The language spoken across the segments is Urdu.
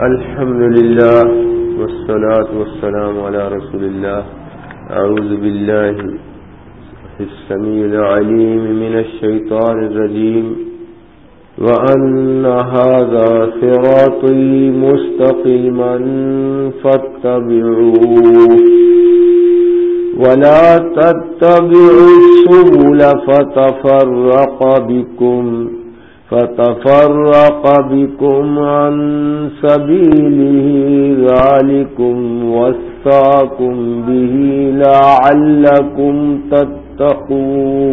الحمد لله والصلاة والسلام على رسول الله. أعوذ بالله السميع العليم من الشيطان الرجيم. وأن هذا صراطي مستقيما فاتبعوه. ولا تتبعوا السبل فتفرق بكم. فتفرق بكم عن سبيله ذلكم وساكم به لعلكم تتقون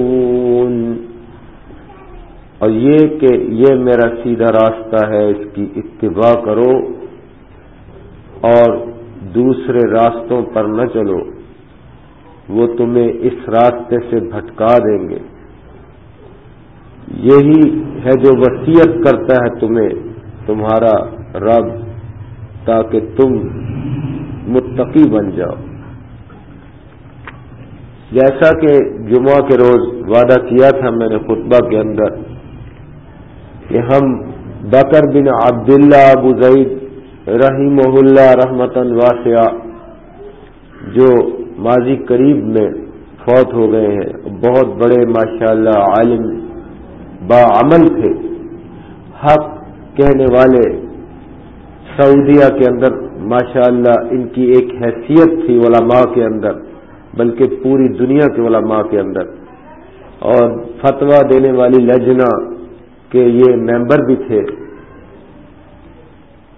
اور یہ کہ یہ میرا سیدھا راستہ ہے، اس کی اتباع کرو اور دوسرے راستوں پر نہ چلو، وہ تمہیں اس راستے سے بھٹکا دیں گے۔ یہی ہے جو وسیعت کرتا ہے تمہیں، تمہارا رب، تاکہ تم متقی بن جاؤ۔ جیسا کہ جمعہ کے روز وعدہ کیا تھا میں نے خطبہ کے اندر کہ ہم بکر بن عبداللہ ابو زید رحیم اللہ رحمتن واسعہ، جو ماضی قریب میں فوت ہو گئے ہیں، بہت بڑے ماشاءاللہ عالم باعمل تھے۔ حق کہنے والے سعودیہ کے اندر ماشاءاللہ ان کی ایک حیثیت تھی علماء کے اندر، بلکہ پوری دنیا کے علماء کے اندر۔ اور فتویٰ دینے والی لجنا کے یہ ممبر بھی تھے۔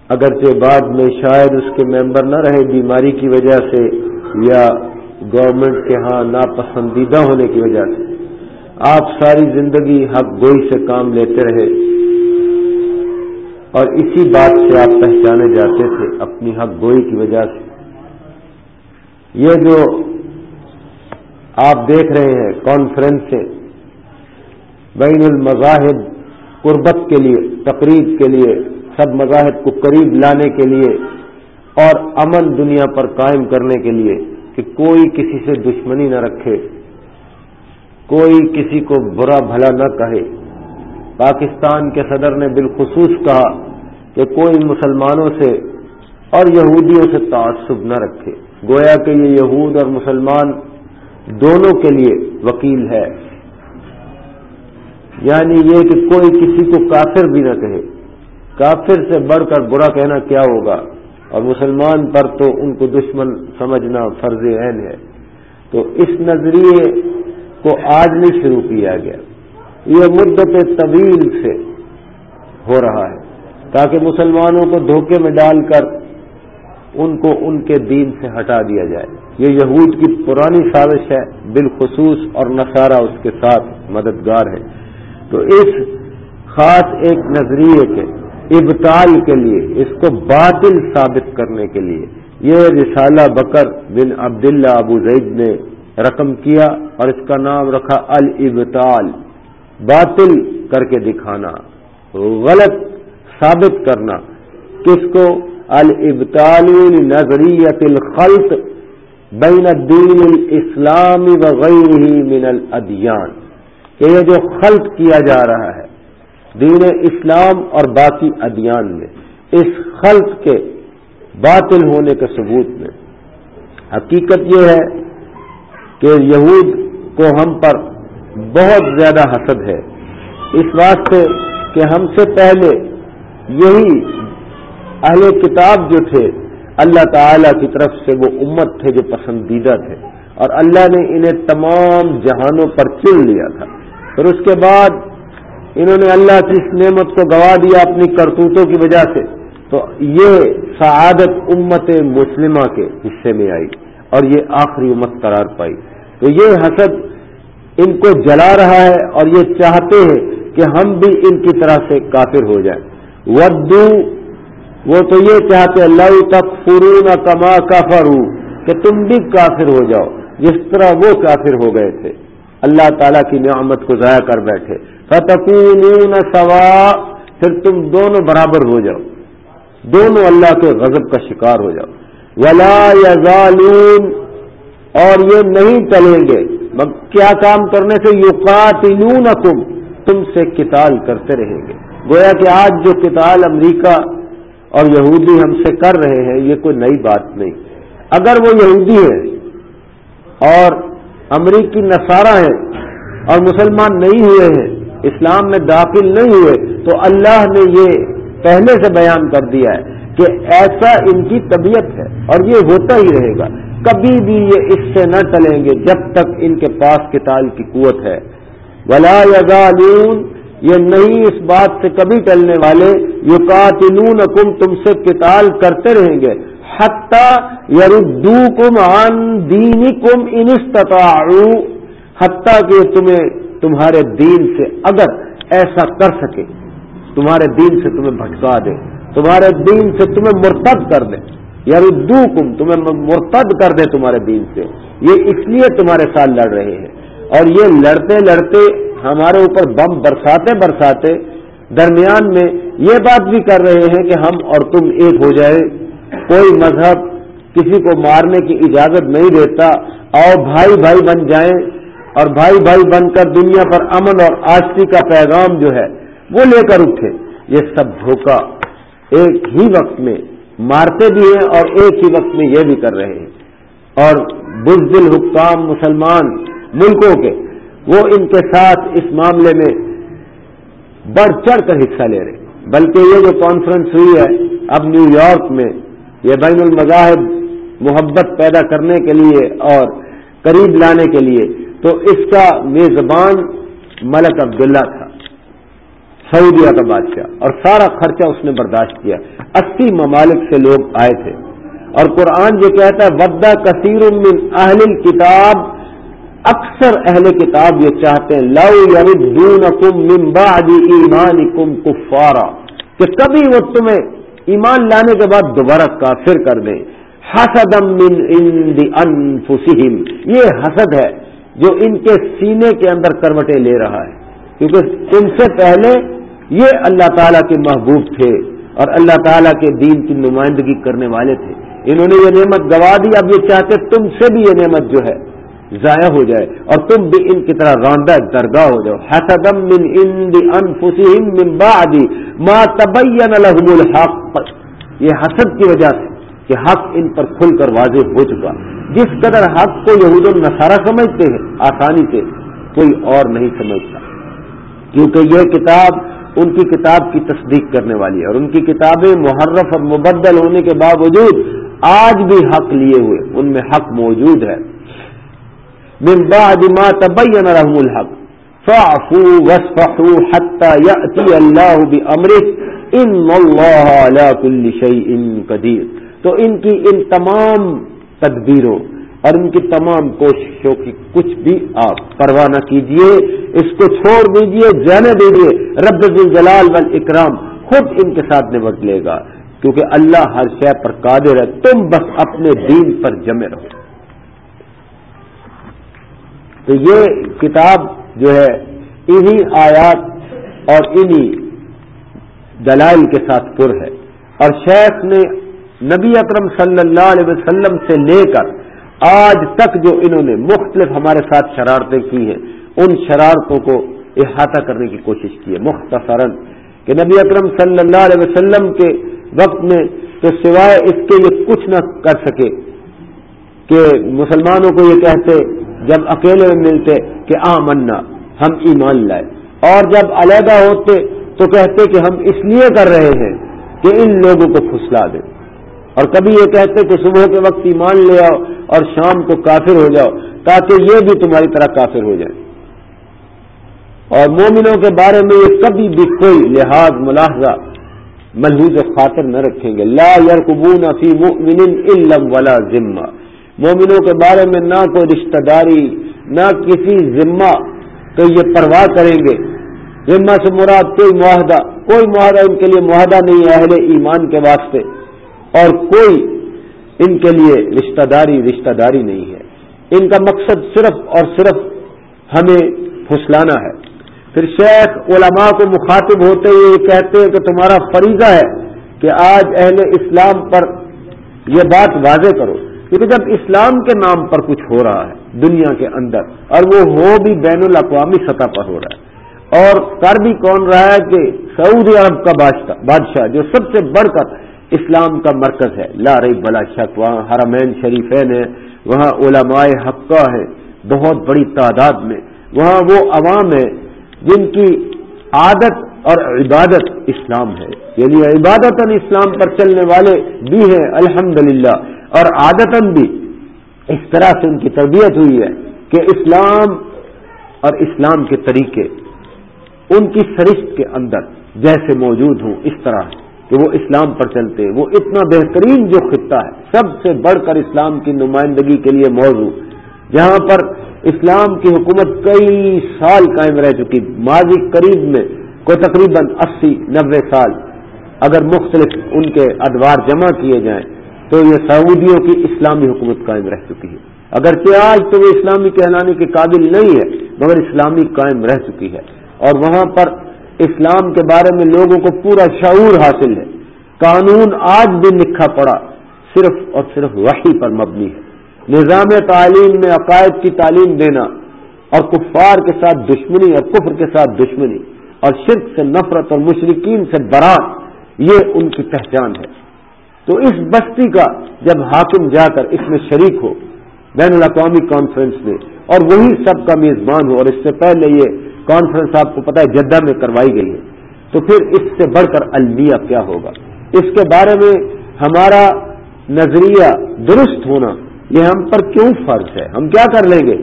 اگرچہ بعد میں شاید اس کے ممبر نہ رہے بیماری کی وجہ سے یا گورنمنٹ کے ہاں ناپسندیدہ ہونے کی وجہ سے۔ آپ ساری زندگی حق گوئی سے کام لیتے رہے اور اسی بات سے آپ پہچانے جاتے تھے اپنی حق گوئی کی وجہ سے۔ یہ جو آپ دیکھ رہے ہیں کانفرنسیں بین المذاہب قربت کے لیے، تقریب کے لیے، سب مذاہب کو قریب لانے کے لیے اور امن دنیا پر قائم کرنے کے لیے کہ کوئی کسی سے دشمنی نہ رکھے۔ کوئی کسی کو برا بھلا نہ کہے۔ پاکستان کے صدر نے بالخصوص کہا کہ کوئی مسلمانوں سے اور یہودیوں سے تعصب نہ رکھے۔ گویا کہ یہ یہود اور مسلمان دونوں کے لیے وکیل ہے۔ یعنی یہ کہ کوئی کسی کو کافر بھی نہ کہے۔ کافر سے بڑھ کر برا کہنا کیا ہوگا؟ اور مسلمان پر تو ان کو دشمن سمجھنا فرض عین ہے۔ تو اس نظریے کو آج نہیں شروع کیا گیا۔ یہ مدت طویل سے ہو رہا ہے۔ تاکہ مسلمانوں کو دھوکے میں ڈال کر ان کو ان کے دین سے ہٹا دیا جائے۔ یہ یہود کی پرانی سازش ہے۔ بالخصوص اور نصارہ اس کے ساتھ مددگار ہے تو اس خاص ایک نظریے کے ابتال کے لیے، اس کو باطل ثابت کرنے کے لیے، یہ رسالہ بکر بن عبداللہ ابو زید نے رقم کیا اور اس کا نام رکھا البتال باطل کر کے دکھانا، غلط ثابت کرنا۔ کس کو؟ البتال نظریت الخلط بین الدین الاسلامی وغیرہ من الادیان۔ کہ یہ جو خلط کیا جا رہا ہے، دین اسلام اور باقی ادیان میں، اس خلط کے باطل ہونے کے ثبوت میں۔ حقیقت یہ ہے کہ یہود کو ہم پر بہت زیادہ حسد ہے۔ اس واسطے کہ ہم سے پہلے یہی اہل کتاب جو تھے، اللہ تعالی کی طرف سے وہ امت تھے جو پسندیدہ تھے۔ اور اللہ نے انہیں تمام جہانوں پر چن لیا تھا۔ پھر اس کے بعد انہوں نے اللہ کی اس نعمت کو گوا دیا اپنی کرتوتوں کی وجہ سے۔ تو یہ سعادت امت مسلمہ کے حصے میں آئی اور یہ آخری امت قرار پائی۔ تو یہ حسد ان کو جلا رہا ہے اور یہ چاہتے ہیں کہ ہم بھی ان کی طرح سے کافر ہو جائیں۔ ودو، وہ تو یہ چاہتے اللہ تک فرون کما کافر کہ تم بھی کافر ہو جاؤ۔ جس طرح وہ کافر ہو گئے تھے۔ اللہ تعالیٰ کی نعمت کو ضائع کر بیٹھے۔ فتقون سوا پھر تم دونوں برابر ہو جاؤ۔ دونوں اللہ کے غضب کا شکار ہو جاؤ۔ ولا یزالون اور یہ نہیں چلیں گے۔ کیا کام کرنے سے یقاتلونکم؟ تم سے قتال کرتے رہیں گے۔ گویا کہ آج جو قتال امریکہ اور یہودی ہم سے کر رہے ہیں، یہ کوئی نئی بات نہیں۔ اگر وہ یہودی ہے اور امریکی نصارہ ہیں اور مسلمان نہیں ہوئے ہیں، اسلام میں داخل نہیں ہوئے، تو اللہ نے یہ پہلے سے بیان کر دیا ہے کہ ایسا ان کی طبیعت ہے اور یہ ہوتا ہی رہے گا۔ کبھی بھی یہ اس سے نہ ٹلیں گے جب تک ان کے پاس کتال کی قوت ہے۔ ولا یزالون یہ نہیں اس بات سے کبھی ٹلنے والے یقاتلون کم تم سے کتال کرتے رہیں گے۔ حتہ یردو کم آن دینی کم انستاؤ حتیٰ کہ تمہیں تمہارے دین سے اگر ایسا کر سکے، تمہارے دین سے تمہیں بھٹکا دے، تمہارے دین سے تمہیں مرتد کر دے۔ یردو کم تمہیں مرتد کر دے تمہارے دین سے۔ یہ اس لیے تمہارے ساتھ لڑ رہے ہیں۔ اور یہ لڑتے لڑتے ہمارے اوپر بم برساتے برساتے درمیان میں یہ بات بھی کر رہے ہیں کہ ہم اور تم ایک ہو جائے کوئی مذہب کسی کو مارنے کی اجازت نہیں دیتا۔ اور بھائی بھائی بن جائیں۔ اور بھائی بھائی بن کر دنیا پر امن اور آشتی کا پیغام جو ہے وہ لے کر اٹھے۔ یہ سب دھوکہ ایک ہی وقت میں مارتے بھی ہیں اور ایک ہی وقت میں یہ بھی کر رہے ہیں۔ اور بزدل حکام مسلمان ملکوں کے وہ ان کے ساتھ اس معاملے میں بڑھ چڑھ کر حصہ لے رہے بلکہ یہ جو کانفرنس ہوئی ہے، اب نیو یارک میں یہ بین المذاہب محبت پیدا کرنے کے لیے اور قریب لانے کے لیے، تو اس کا میزبان ملک عبداللہ تھا۔ سعودیہ کا بادشاہ اور سارا خرچہ اس نے برداشت کیا۔ اسی ممالک سے لوگ آئے تھے۔ اور قرآن یہ کہتا ہے، ودا کثیر من اہل کتاب اکثر اہل کتاب یہ چاہتے ہیں، لو یردون کم ممبا ایمان کم کفارا کہ کبھی وہ تمہیں ایمان لانے کے بعد دوبارہ کافر کر دیں۔ حسدم من انفسہم یہ حسد ہے جو ان کے سینے کے اندر کروٹیں لے رہا ہے۔ کیونکہ ان سے پہلے یہ اللہ تعالیٰ کے محبوب تھے اور اللہ تعالیٰ کے دین کی نمائندگی کرنے والے تھے۔ انہوں نے یہ نعمت گوا دی، اب یہ چاہتے تم سے بھی یہ نعمت جو ہے ضائع ہو جائے اور تم بھی ان کی طرح راندہ درگاہ ہو جاؤ۔ حسدم من انفسهم من بعد ما تبین لهم الحق۔ یہ حسد کی وجہ سے کہ حق ان پر کھل کر واضح ہو چکا۔ جس قدر حق کو یہود النصارہ سمجھتے ہیں، آسانی سے کوئی اور نہیں سمجھتا۔ کیونکہ یہ کتاب ان کی کتاب کی تصدیق کرنے والی ہے اور ان کی کتابیں محرف اور مبدل ہونے کے باوجود آج بھی حق لیے ہوئے، ان میں حق موجود ہے۔ من بعد ما تبين لهم الحق فاعفوا واصفحوا حتى يأتي الله بأمره ان الله على كل شيء قدير۔ تو ان کی ان تمام تدبیروں اور ان کی تمام کوششوں کی کچھ بھی آپ پرواہ نہ کیجیے اس کو چھوڑ دیجیے جانے دیجیے رب الجلال والاکرام خود ان کے ساتھ نمٹ لے گا، کیونکہ اللہ ہر شے پر قادر ہے، تم بس اپنے دین پر جمے رہو۔ تو یہ کتاب جو ہے، انہی آیات اور انہی دلائل کے ساتھ پر ہے۔ اور شیخ نے نبی اکرم صلی اللہ علیہ وسلم سے لے کر آج تک جو انہوں نے مختلف ہمارے ساتھ شرارتیں کی ہیں، ان شرارتوں کو احاطہ کرنے کی کوشش کی ہے۔ مختصراً کہ نبی اکرم صلی اللہ علیہ وسلم کے وقت میں تو سوائے اس کے یہ کچھ نہ کر سکے کہ مسلمانوں کو یہ کہتے، جب اکیلے میں ملتے کہ آ، منا، ہم ایمان لائے۔ اور جب علیحدہ ہوتے تو کہتے کہ ہم اس لیے کر رہے ہیں کہ ان لوگوں کو پھسلا دیں اور کبھی یہ کہتے کہ صبح کے وقت ایمان لے آؤ اور شام کو کافر ہو جاؤ، تاکہ یہ بھی تمہاری طرح کافر ہو جائیں اور مومنوں کے بارے میں یہ کبھی بھی کوئی لحاظ، ملاحظہ ملحوظ خاطر نہ رکھیں گے۔ لا یرکبون فی مؤمن علم ولا ذمہ۔ مومنوں کے بارے میں نہ کوئی رشتہ داری، نہ کسی ذمہ تو یہ پرواہ کریں گے۔ ذمہ سے مراد کوئی معاہدہ کوئی معاہدہ ان کے لیے معاہدہ نہیں ہے اہل ایمان کے واسطے۔ اور کوئی ان کے لیے رشتہ داری رشتہ داری نہیں ہے۔ ان کا مقصد صرف اور صرف ہمیں پھسلانا ہے۔ پھر شیخ علماء کو مخاطب ہوتے ہوئے یہ کہتے ہیں کہ تمہارا فریضہ ہے کہ آج اہل اسلام پر یہ بات واضح کرو۔ کیونکہ جب اسلام کے نام پر کچھ ہو رہا ہے دنیا کے اندر، اور وہ ہو بھی بین الاقوامی سطح پر ہو رہا ہے۔ اور کر بھی کون رہا ہے کہ سعودی عرب کا بادشاہ جو سب سے بڑھ کر اسلام کا مرکز ہے۔ لا رئی بلا شک، وہاں حرمین شریفین ہے وہاں علماء حقہ ہے بہت بڑی تعداد میں۔ وہاں وہ عوام ہے جن کی عادت اور عبادت اسلام ہے۔ یعنی عبادت اسلام پر چلنے والے بھی ہیں الحمد اور عادتاً بھی اس طرح سے ان کی تربیت ہوئی ہے کہ اسلام اور اسلام کے طریقے ان کی سرشت کے اندر جیسے موجود ہوں، اس طرح۔ کہ وہ اسلام پر چلتے وہ اتنا بہترین جو خطہ ہے، سب سے بڑھ کر اسلام کی نمائندگی کے لیے موضوع، جہاں پر اسلام کی حکومت کئی سال قائم رہ چکی۔ ماضی قریب میں کو تقریباً اسی نبے سال۔ اگر مختلف ان کے ادوار جمع کیے جائیں، تو یہ سعودیوں کی اسلامی حکومت قائم رہ چکی ہے۔ اگرچہ آج تو وہ اسلامی کہلانے کے قابل نہیں ہے، مگر اسلامی قائم رہ چکی ہے۔ اور وہاں پر اسلام کے بارے میں لوگوں کو پورا شعور حاصل ہے۔ قانون آج بھی لکھا پڑا، صرف اور صرف وحی پر مبنی ہے۔ نظام تعلیم میں عقائد کی تعلیم دینا اور کفار کے ساتھ دشمنی اور کفر کے ساتھ دشمنی اور شرک سے نفرت اور مشرقین سے برات، یہ ان کی پہچان ہے۔ تو اس بستی کا جب حاکم جا کر اس میں شریک ہو، بین الاقوامی کانفرنس میں، اور وہی سب کا میزبان ہو، اور اس سے پہلے یہ کانفرنس آپ کو پتا ہے جدہ میں کروائی گئی ہے۔ تو پھر اس سے بڑھ کر المیہ کیا ہوگا؟ اس کے بارے میں ہمارا نظریہ درست ہونا یہ ہم پر کیوں فرض ہے؟ ہم کیا کر لیں گے؟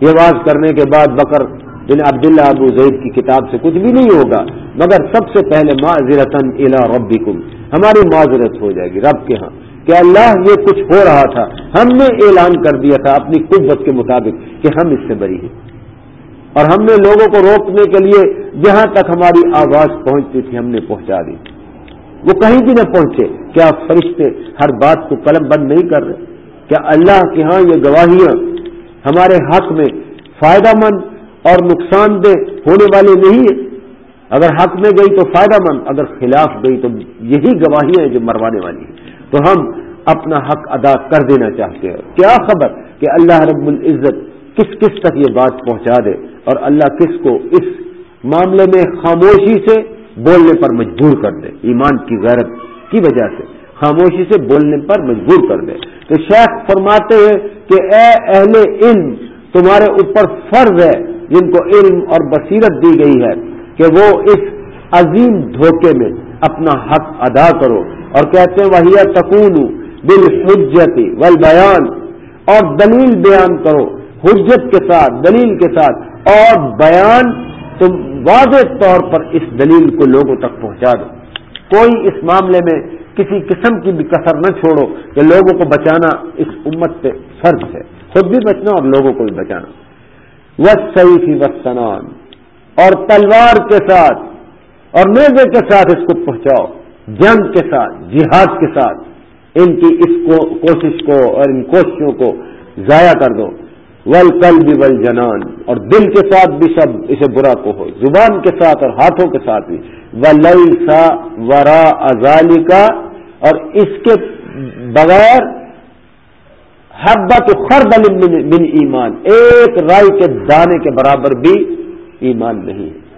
یہ واز کرنے کے بعد بکر بن عبداللہ ابو زید کی کتاب سے کچھ بھی نہیں ہوگا۔ مگر سب سے پہلے معذرت الا ربکم، ہماری معذرت ہو جائے گی رب کے ہاں۔ کہ اللہ یہ کچھ ہو رہا تھا، ہم نے اعلان کر دیا تھا اپنی قوت کے مطابق کہ ہم اس سے بری ہیں۔ اور ہم نے لوگوں کو روکنے کے لیے جہاں تک ہماری آواز پہنچتی تھی، ہم نے پہنچا دی۔ وہ کہیں بھی نہ پہنچے۔ کیا فرشتے ہر بات کو قلم بند نہیں کر رہے؟ کیا اللہ کے ہاں یہ گواہیاں ہمارے حق میں فائدہ مند اور نقصان دہ ہونے والے نہیں ہیں؟ اگر حق میں گئی تو فائدہ مند، اگر خلاف گئی تو یہی گواہیاں ہیں جو مروانے والی ہیں۔ تو ہم اپنا حق ادا کر دینا چاہتے ہیں۔ کیا خبر کہ اللہ رب العزت کس کس تک یہ بات پہنچا دے؟ اور اللہ کس کو اس معاملے میں خاموشی سے بولنے پر مجبور کر دے، ایمان کی غیرت کی وجہ سے خاموشی سے بولنے پر مجبور کر دے۔ تو شیخ فرماتے ہیں کہ اے اہل علم، تمہارے اوپر فرض ہے، جن کو علم اور بصیرت دی گئی ہے، کہ وہ اس عظیم دھوکے میں اپنا حق ادا کرو۔ اور کہتے ہیں وہی تکون بال حجتی ول بیان اور دلیل بیان کرو، حجت کے ساتھ، دلیل کے ساتھ اور بیان تم واضح طور پر اس دلیل کو لوگوں تک پہنچا دو۔ کوئی اس معاملے میں کسی قسم کی بھی کثر نہ چھوڑو کہ لوگوں کو بچانا اس امت پہ فرض ہے۔ خود بھی بچنا اور لوگوں کو بھی بچانا۔ وہ صحیح وسطنان اور تلوار کے ساتھ اور میزے کے ساتھ اس کو پہنچاؤ۔ جنگ کے ساتھ، جہاد کے ساتھ۔ ان کی اس کو کوشش کو اور ان کوششوں کو ضائع کر دو۔ ول کل بھی ول جنان اور دل کے ساتھ بھی سب اسے برا کو ہو، زبان کے ساتھ اور ہاتھوں کے ساتھ بھی۔ ولی سا ورا ازالی کا اور اس کے بغیر حبت خرد بن ایمان، ایک رائے کے دانے کے برابر بھی ایمان نہیں۔ ہے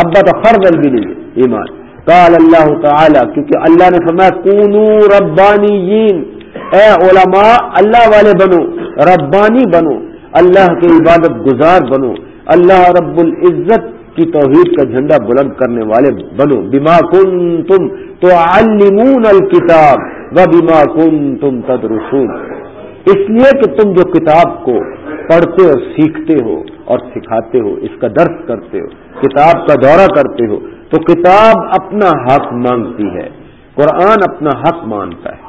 حبت خرد بن ایمان۔ قال اللہ تعالی، کیونکہ اللہ نے فرمایا، کونو ربانی اے علماء، اللہ والے بنو ربانی بنو، اللہ کی عبادت گزار بنو، اللہ رب العزت کی توحید کا جھنڈا بلند کرنے والے بنو۔ بیما کن تم تو المون الکتاب و بیما کن تم تدرسون۔ اس لیے کہ تم جو کتاب کو پڑھتے اور سیکھتے ہو اور سکھاتے ہو، اس کا درس کرتے ہو، کتاب کا دورہ کرتے ہو، تو کتاب اپنا حق مانگتی ہے۔ قرآن اپنا حق مانتا ہے۔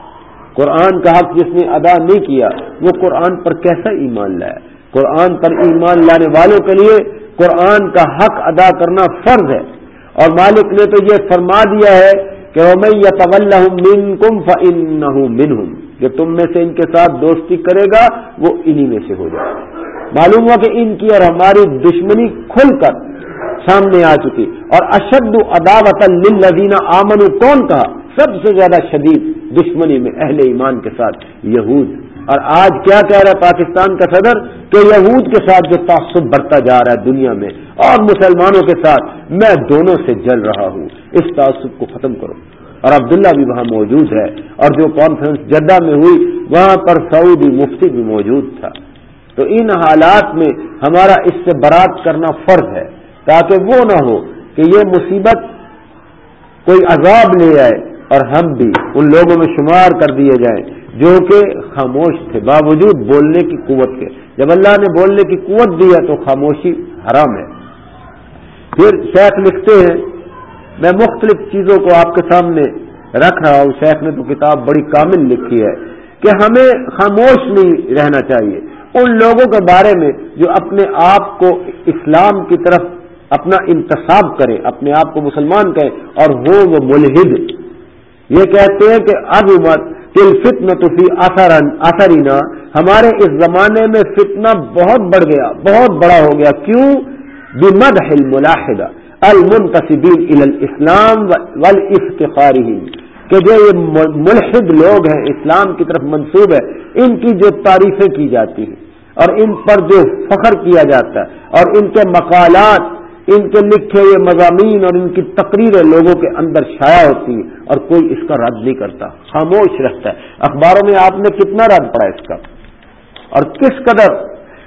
قرآن کا حق جس نے ادا نہیں کیا، وہ قرآن پر کیسا ایمان لایا قرآن پر ایمان لانے والوں کے لیے قرآن کا حق ادا کرنا فرض ہے۔ اور مالک نے تو یہ فرما دیا ہے کہ میں یہ طول من کم فن من ہوں جو تم میں سے ان کے ساتھ دوستی کرے گا، وہ انہی میں سے ہو جائے۔ گا معلوم ہوا کہ ان کی اور ہماری دشمنی کھل کر سامنے آ چکی۔ اور اشد اداوت للذین آمن کون کہا؟ سب سے زیادہ شدید دشمنی میں اہل ایمان کے ساتھ یہود۔ اور آج کیا کہہ رہا ہے پاکستان کا صدر؟ کہ یہود کے ساتھ جو تعصب بڑھتا جا رہا ہے دنیا میں اور مسلمانوں کے ساتھ میں دونوں سے جل رہا ہوں۔ اس تعصب کو ختم کرو۔ اور عبداللہ بھی وہاں موجود ہے۔ اور جو کانفرنس جدہ میں ہوئی، وہاں پر سعودی مفتی بھی موجود تھا۔ تو ان حالات میں ہمارا اس سے برات کرنا فرض ہے، تاکہ وہ نہ ہو کہ یہ مصیبت کوئی عذاب لے آئے۔ اور ہم بھی ان لوگوں میں شمار کر دیے جائیں جو کہ خاموش تھے، باوجود بولنے کی قوت کے۔ جب اللہ نے بولنے کی قوت دی ہے تو خاموشی حرام ہے۔ پھر شیخ لکھتے ہیں، میں مختلف چیزوں کو آپ کے سامنے رکھ رہا ہوں۔ شیخ نے تو کتاب بڑی کامل لکھی ہے کہ ہمیں خاموش نہیں رہنا چاہیے۔ ان لوگوں کے بارے میں جو اپنے آپ کو اسلام کی طرف اپنا انتصاب کریں، اپنے آپ کو مسلمان کہیں اور ہو وہ ملحد۔ یہ کہتے ہیں کہ اب مت تل فتن تو اثرینا ہمارے اس زمانے میں فتنہ بہت بڑھ گیا، بہت بڑا ہو گیا۔ کیوں؟ بمد ملاحدہ المنتصبین ال الاسلام والافتخارہم کہ جو یہ ملحد لوگ ہیں، اسلام کی طرف منسوب ہے، ان کی جو تعریفیں کی جاتی ہیں، اور ان پر جو فخر کیا جاتا ہے، اور ان کے مقالات ان کے لکھے ہوئے مضامین اور ان کی تقریریں لوگوں کے اندر شائع ہوتی ہیں اور کوئی اس کا رد نہیں کرتا، خاموش رہتا ہے۔ اخباروں میں آپ نے کتنا رد پڑا اس کا؟ اور کس قدر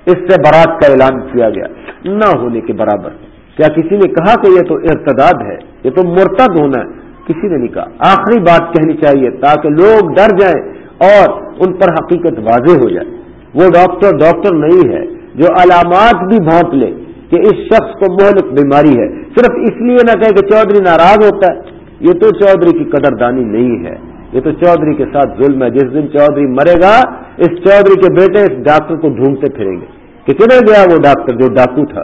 اس سے برات کا اعلان کیا گیا؟ نہ ہونے کے برابر۔ کیا کسی نے کہا کہ یہ تو ارتداد ہے؟ یہ تو مرتد ہونا ہے۔ کسی نے نہیں کہا۔ آخری بات کہنی چاہیے تاکہ لوگ ڈر جائیں اور ان پر حقیقت واضح ہو جائے۔ وہ ڈاکٹر ڈاکٹر نہیں ہے جو علامات بھی بھونک لے۔ کہ اس شخص کو مہلک بیماری ہے۔ صرف اس لیے نہ کہے کہ چودھری ناراض ہوتا ہے۔ یہ تو چودھری کی قدردانی نہیں ہے۔ یہ تو چودھری کے ساتھ ظلم ہے۔ جس دن چودھری مرے گا، اس چودھری کے بیٹے اس ڈاکٹر کو ڈھونڈتے پھریں گے۔ کہ کدھر گیا وہ ڈاکٹر جو ڈاکو تھا؟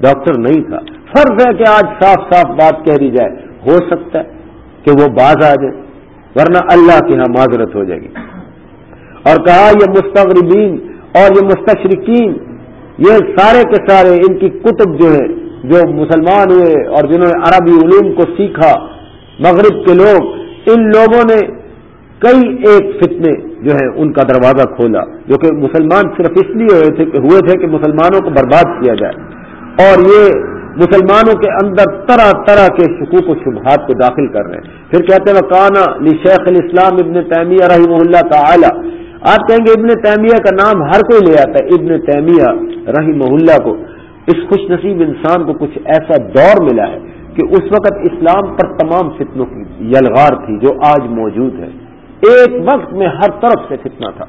ڈاکٹر نہیں تھا۔ فرض ہے کہ آج صاف صاف بات کہہ دی جائے۔ ہو سکتا ہے کہ وہ باز آ جائے، ورنہ اللہ کی یہاں معذرت ہو جائے گی۔ اور کہا، یہ مستغربین اور یہ مستشرقین یہ سارے کے سارے ان کی کتب جو ہے جو مسلمان ہوئے اور جنہوں نے عربی علوم کو سیکھا، مغرب کے لوگ، ان لوگوں نے کئی ایک فتنے جو ہیں ان کا دروازہ کھولا، جو کہ مسلمان صرف اس لیے ہوئے تھے کہ ہوئے تھے کہ مسلمانوں کو برباد کیا جائے۔ اور یہ مسلمانوں کے اندر طرح طرح کے شکوک و شبہات کو داخل کر رہے ہیں۔ پھر کہتے ہیں کانا لی شیخ الاسلام ابن تیمیہ رحمہ اللہ تعالی آپ کہیں گے ابن تیمیہ کا نام ہر کوئی لے آتا ہے۔ ابن تیمیہ رحمہ اللہ کو اس خوش نصیب انسان کو کچھ ایسا دور ملا ہے کہ اس وقت اسلام پر تمام فتنوں کی یلغار تھی جو آج موجود ہے۔ ایک وقت میں ہر طرف سے فتنہ تھا۔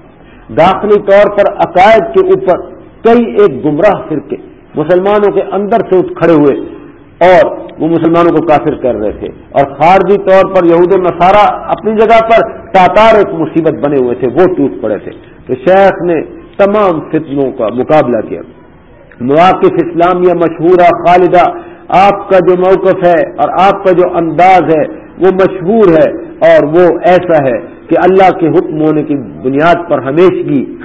داخلی طور پر عقائد کے اوپر کئی ایک گمراہ فرقے، مسلمانوں کے اندر سے اٹھ کھڑے ہوئے۔ اور وہ مسلمانوں کو کافر کر رہے تھے اور خارجی طور پر یہود النصارہ اپنی جگہ پر تاتار ایک مصیبت بنے ہوئے تھے، وہ ٹوٹ پڑے تھے۔ تو شیخ نے تمام فتنوں کا مقابلہ کیا۔ مواقف اسلامیہ مشہورہ، خالدہ، آپ کا جو موقف ہے اور آپ کا جو انداز ہے، وہ مشہور ہے اور وہ ایسا ہے کہ اللہ کے حکم ہونے کی بنیاد پر ہمیشگی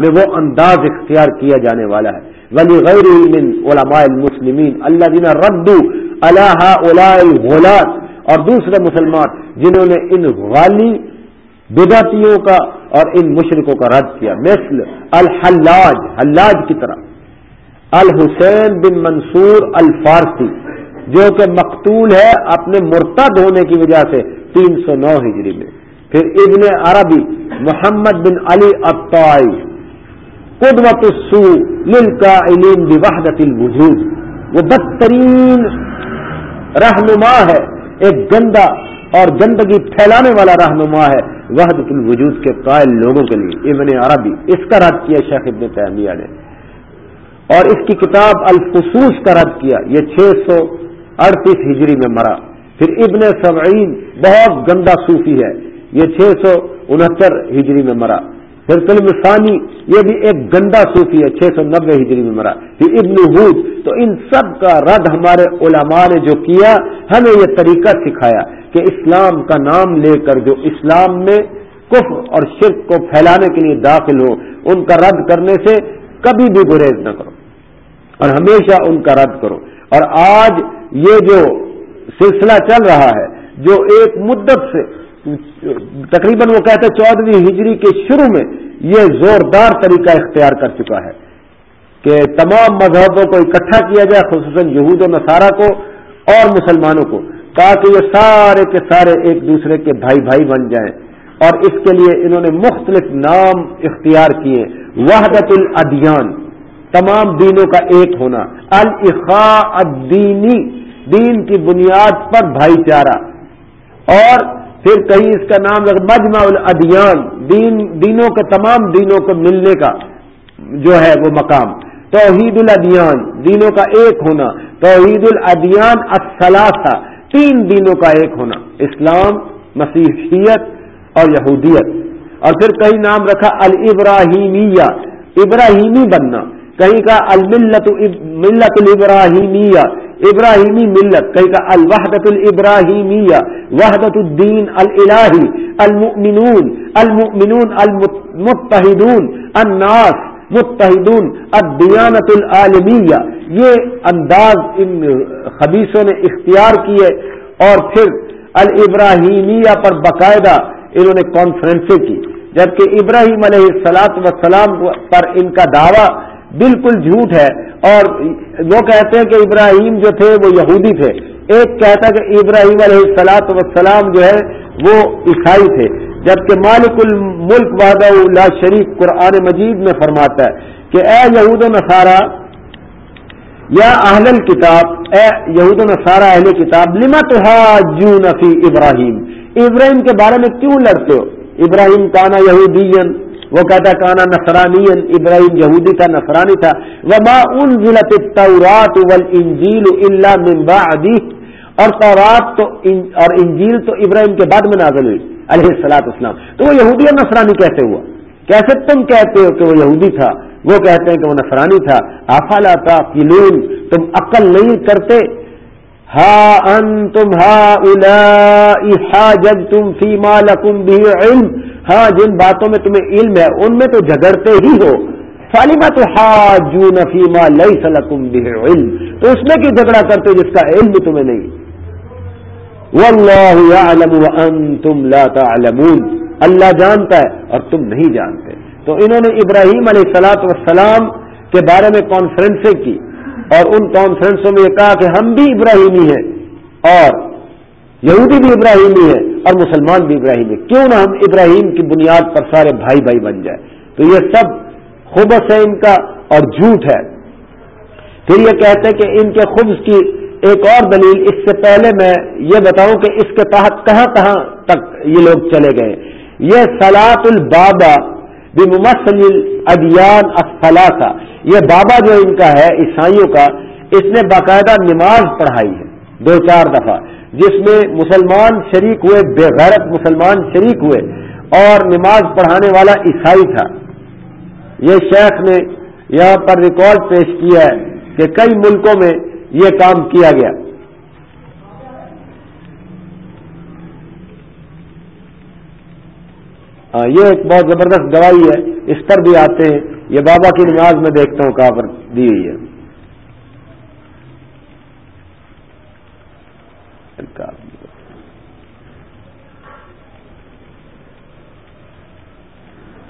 میں وہ انداز اختیار کیا جانے والا ہے۔ ولی غیر من علماء المسلمین اللہ دینا ردو اللہ اور دوسرے مسلمان جنہوں نے ان غالی بدعتیوں کا اور ان مشرقوں کا رد کیا. مثل الحلاج، حلاج کی طرح. الحسین بن منصور الفارسی، جو کہ مقتول ہے اپنے مرتد ہونے کی وجہ سے تین سو نو ہجری میں. پھر ابن عربی، محمد بن علی ابتائی قدوت السو کا علیم وحدت الوجود. وہ بدترین رہنما ہے، ایک گندا اور گندگی پھیلانے والا رہنما ہے وحدت الوجود کے قائل لوگوں کے لیے۔ ابن عربی اس کا رد کیا، شیخ ابن تیمیہ نے۔ اور اس کی کتاب الفصوص کا رد کیا، یہ چھ سو اڑتیس ہجری میں مرا۔ پھر ابن سبعین بہت گندا صوفی ہے، یہ چھ سو انہتر ہجری میں مرا۔ پھر فلم ثانی، یہ بھی ایک گندا صوفی ہے چھ سو نبے ہجری میں مرا۔ پھر ابن حود تو ان سب کا رد ہمارے علماء نے جو کیا، ہمیں یہ طریقہ سکھایا کہ اسلام کا نام لے کر جو اسلام میں کف اور شرک کو پھیلانے کے لیے داخل ہو، ان کا رد کرنے سے کبھی بھی گریز نہ کرو۔ اور ہمیشہ ان کا رد کرو۔ اور آج یہ جو سلسلہ چل رہا ہے، جو ایک مدت سے تقریباً وہ کہتے چودہویں ہجری کے شروع میں یہ زوردار طریقہ اختیار کر چکا ہے کہ تمام مذہبوں کو اکٹھا کیا جائے، خصوصاً یہود و نصارہ کو اور مسلمانوں کو، تاکہ یہ سارے کے سارے ایک دوسرے کے بھائی بھائی بن جائیں۔ اور اس کے لیے انہوں نے مختلف نام اختیار کیے۔ وحدت الادیان، تمام دینوں کا ایک ہونا۔ الخا الدینی، دین کی بنیاد پر بھائی چارہ۔ اور پھر کہیں اس کا نام مجمع الادیان، دین دینوں کے تمام دینوں کو ملنے کا جو ہے وہ مقام۔ توحید الادیان، دینوں کا ایک ہونا۔ توحید الادیان الثلاثہ، تین دینوں کا ایک ہونا۔ اسلام، مسیحیت اور یہودیت۔ اور پھر کئی نام رکھا الابراہیمیہ، ابراہیمی بننا۔ کہیں کا الملت ملت الابراہیمیہ ابراہیمی ملت کہیں کا الوحدت الابراہیمیہ وحدت الدین الہی المؤمنون المؤمنون المتحدون، الناس متحدون الدیانت العالمیہ۔ یہ انداز ان خبیصوں نے اختیار کیے اور پھر الابراہیمیہ پر باقاعدہ انہوں نے کانفرنسیں کی۔ جبکہ ابراہیم علیہ السلاط وسلام پر ان کا دعویٰ بالکل جھوٹ ہے اور وہ کہتے ہیں کہ ابراہیم جو تھے وہ یہودی تھے۔ ایک کہتا کہ ابراہیم علیہ السلاط وسلام جو ہے وہ عیسائی تھے، جبکہ مالک الملک واد اللہ شریف قرآن مجید میں فرماتا ہے کہ اے یہود و نصارہ، یا اہل کتاب اے یہود و نصارہ اہل کتاب لما تو فی ابراہیم؟ ابراہیم کے بارے میں کیوں لڑتے ہو؟ ابراہیم کانا یہودین؟ وہ کہتا کانا نسرانی ابراہیم یہودی تھا نسرانی تھا۔ وما انزلت التورات والانجیل الا من بعدی۔ اور تورات تو اور انجیل تو ابراہیم کے بعد میں نازل ہوئی، علیہ السلاط اسلام تو وہ یہودی اور نسرانی کیسے ہوا؟ کیسے تم کہتے ہو کہ وہ یہودی تھا؟ وہ کہتے ہیں کہ وہ نسرانی تھا۔ آفالا تھا تم عقل نہیں کرتے؟ ہا ان تم ہا جب تم فی مالکم بھی علم۔ ہاں جن باتوں میں تمہیں علم ہے، ان میں تو جگڑتے ہی ہو۔ فالما تو ہا جو نفیما لئی سلکم علم۔ تو اس میں کیوں جھگڑا کرتے جس کا علم تمہیں نہیں؟ واللہ یعلم وانتم لا تعلمون۔ اللہ جانتا ہے اور تم نہیں جانتے۔ تو انہوں نے ابراہیم علیہ السلاط والسلام کے بارے میں کانفرنسیں کی۔ اور ان کانفرنسوں میں یہ کہا کہ ہم بھی ابراہیمی ہیں اور یہودی بھی ابراہیمی ہے اور مسلمان بھی ابراہیمی کیوں نہ ہم ابراہیم کی بنیاد پر سارے بھائی بھائی بن جائے تو یہ سب خبص ہے ان کا اور جھوٹ ہے۔ پھر یہ کہتے ہیں کہ ان کے خبص کی ایک اور دلیل، اس سے پہلے میں یہ بتاؤں کہ اس کے تحت کہاں کہاں تک یہ لوگ چلے گئے۔ یہ سلاط البابا بمسل ادیان افلا یہ بابا جو ان کا ہے، عیسائیوں کا، اس نے باقاعدہ نماز پڑھائی ہے۔ دو چار دفعہ۔ جس میں مسلمان شریک ہوئے، بے غیرت مسلمان شریک ہوئے اور نماز پڑھانے والا عیسائی تھا۔ یہ شیخ نے یہاں پر ریکارڈ پیش کیا ہے کہ کئی ملکوں میں یہ کام کیا گیا۔ ہاں یہ ایک بہت زبردست گواہی ہے۔ اس پر بھی آتے ہیں۔ یہ بابا کی نماز میں دیکھتا ہوں کہاں پر دی ہوئی ہے۔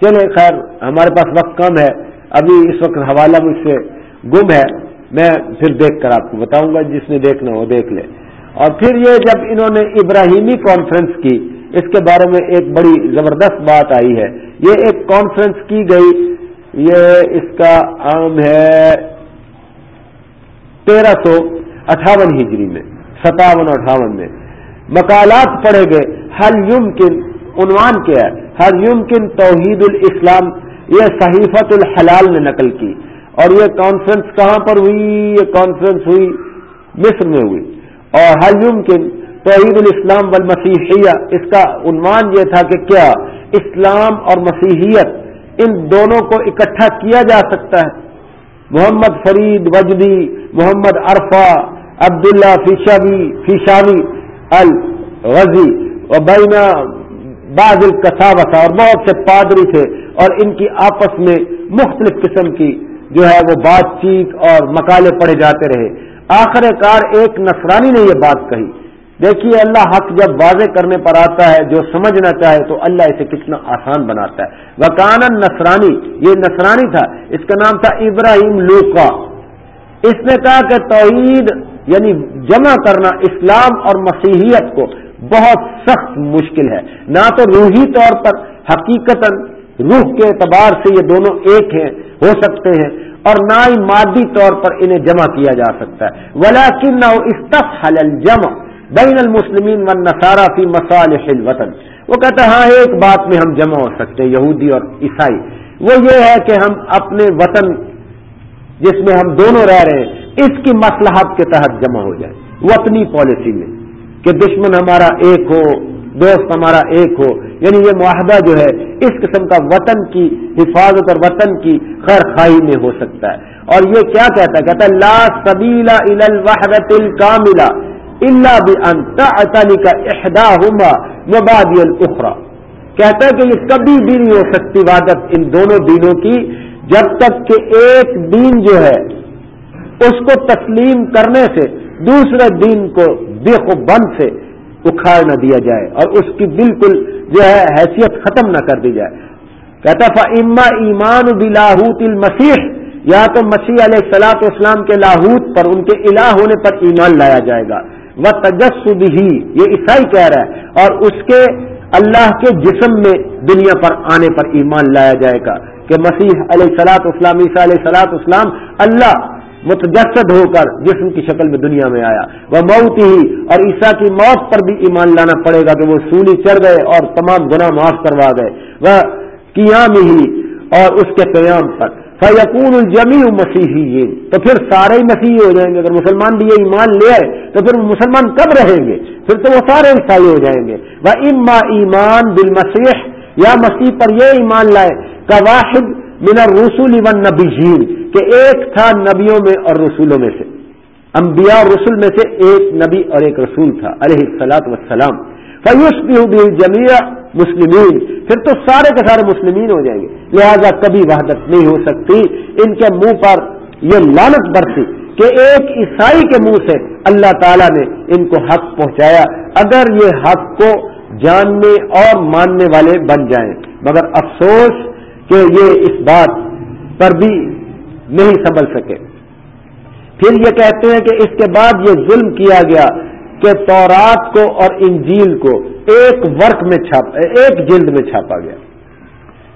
چلے خیر، ہمارے پاس وقت کم ہے۔ ابھی اس وقت حوالہ مجھ سے گم ہے۔ میں پھر دیکھ کر آپ کو بتاؤں گا، جس نے دیکھنا ہو دیکھ لے۔ اور پھر یہ جب انہوں نے ابراہیمی کانفرنس کی، اس کے بارے میں ایک بڑی زبردست بات آئی ہے۔ یہ ایک کانفرنس کی گئی۔ یہ اس کا عام ہے تیرہ سو اٹھاون ہجری میں۔ ستاون اٹھاون میں۔ مکالات پڑھے گئے ہر یمکن عنوان کیا ہے؟ ہر یمکن توحید الاسلام، یہ صحیفت الحلال نے نقل کی۔ اور یہ کانفرنس کہاں پر ہوئی؟ یہ کانفرنس ہوئی مصر میں ہوئی۔ اور ہر یمکن توحید الاسلام والمسیحیہ؟ اس کا عنوان یہ تھا کہ کیا اسلام اور مسیحیت ان دونوں کو اکٹھا کیا جا سکتا ہے؟ محمد فرید وجدی، محمد عرفہ عبداللہ فیشاوی فیشاوی الغزی اور بینا بعض القصابہ اور بہت سے پادری تھے اور ان کی آپس میں مختلف قسم کی جو ہے وہ بات چیت اور مکالے پڑے جاتے رہے۔ آخر کار ایک نصرانی نے یہ بات کہی۔ دیکھیے اللہ حق جب واضح کرنے پر آتا ہے، جو سمجھنا چاہے تو اللہ اسے کتنا آسان بناتا ہے۔ وکان نصرانی، یہ نصرانی تھا، اس کا نام تھا ابراہیم لوکا اس نے کہا کہ توحید یعنی جمع کرنا اسلام اور مسیحیت کو بہت سخت مشکل ہے۔ نہ تو روحی طور پر حقیقت روح کے اعتبار سے یہ دونوں ایک ہیں، ہو سکتے ہیں، اور نہ ہی مادی طور پر انہیں جمع کیا جا سکتا ہے۔ ولاکن نہ استف حل جمع بین المسلمین و نصارہ فی مسالح الوطن۔ وہ کہتا ہے ہاں ایک بات میں ہم جمع ہو سکتے ہیں، یہودی اور عیسائی۔ وہ یہ ہے کہ ہم اپنے وطن جس میں ہم دونوں رہ رہے ہیں اس کی مسلحت کے تحت جمع ہو جائے۔ وطنی پالیسی میں کہ دشمن ہمارا ایک ہو، دوست ہمارا ایک ہو یعنی یہ معاہدہ جو ہے، اس قسم کا وطن کی حفاظت اور وطن کی خیر خواہی میں ہو سکتا ہے۔ اور یہ کیا کہتا ہے؟ کہتا ہے، لا سبیلا الوحدت الکاملا اللہ بھی انتعلی کا احدا ہما مبادی الخرا کہتا ہے کہ یہ کبھی بھی نہیں ہو سکتی وادت ان دونوں دینوں کی، جب تک کہ ایک دین جو ہے اس کو تسلیم کرنے سے، دوسرے دین کو دیکھو بند سے اکھاڑ نہ دیا جائے اور اس کی بالکل جو ہے حیثیت ختم نہ کر دی جائے۔ کہتا فا اما ایمان بلاہوت المسیح یا تو مسیح علیہ السلاط اسلام کے لاہوت پر، ان کے الہ ہونے پر ایمان لایا جائے گا۔ وہ تجسد ہی یہ عیسائی کہہ رہا ہے، اور اس کے اللہ کے جسم میں دنیا پر آنے پر ایمان لایا جائے گا کہ مسیح علیہ السلاط اسلام، عیسیٰ علیہ السلاط اسلام، اللہ متجسد ہو کر جسم کی شکل میں دنیا میں آیا۔ وہ موت ہی، اور عیسیٰ کی موت پر بھی ایمان لانا پڑے گا کہ وہ سولی چڑھ گئے اور تمام گناہ معاف کروا گئے۔ وہ قیام ہی، اور اس کے قیام پر۔ فیقون الجمی مسیحی تو پھر سارے ہی مسیحی ہو جائیں گے۔ اگر مسلمان بھی یہ ایمان لے آئے، تو پھر مسلمان کب رہیں گے؟ پھر تو وہ سارے عیسائی ہو جائیں گے۔ وہ اما ایمان بال یا مسیح پر یہ ایمان لائے کا واحد من الرسول والنبیین، کہ ایک تھا نبیوں میں اور رسولوں میں سے۔ انبیاء اور رسول میں سے ایک نبی اور ایک رسول تھا، علیہ السلاط وسلام فیوس بھی مسلمین، پھر تو سارے کے سارے مسلمین ہو جائیں گے۔ لہذا کبھی وحدت نہیں ہو سکتی۔ ان کے منہ پر یہ لانت برسی کہ ایک عیسائی کے منہ سے اللہ تعالیٰ نے ان کو حق پہنچایا۔ اگر یہ حق کو جاننے اور ماننے والے بن جائیں، مگر افسوس کہ یہ اس بات پر بھی نہیں سنبھل سکے۔ پھر یہ کہتے ہیں کہ اس کے بعد یہ ظلم کیا گیا کہ تورات کو اور انجیل کو ایک ورق میں چھاپ، ایک جلد میں چھاپا گیا۔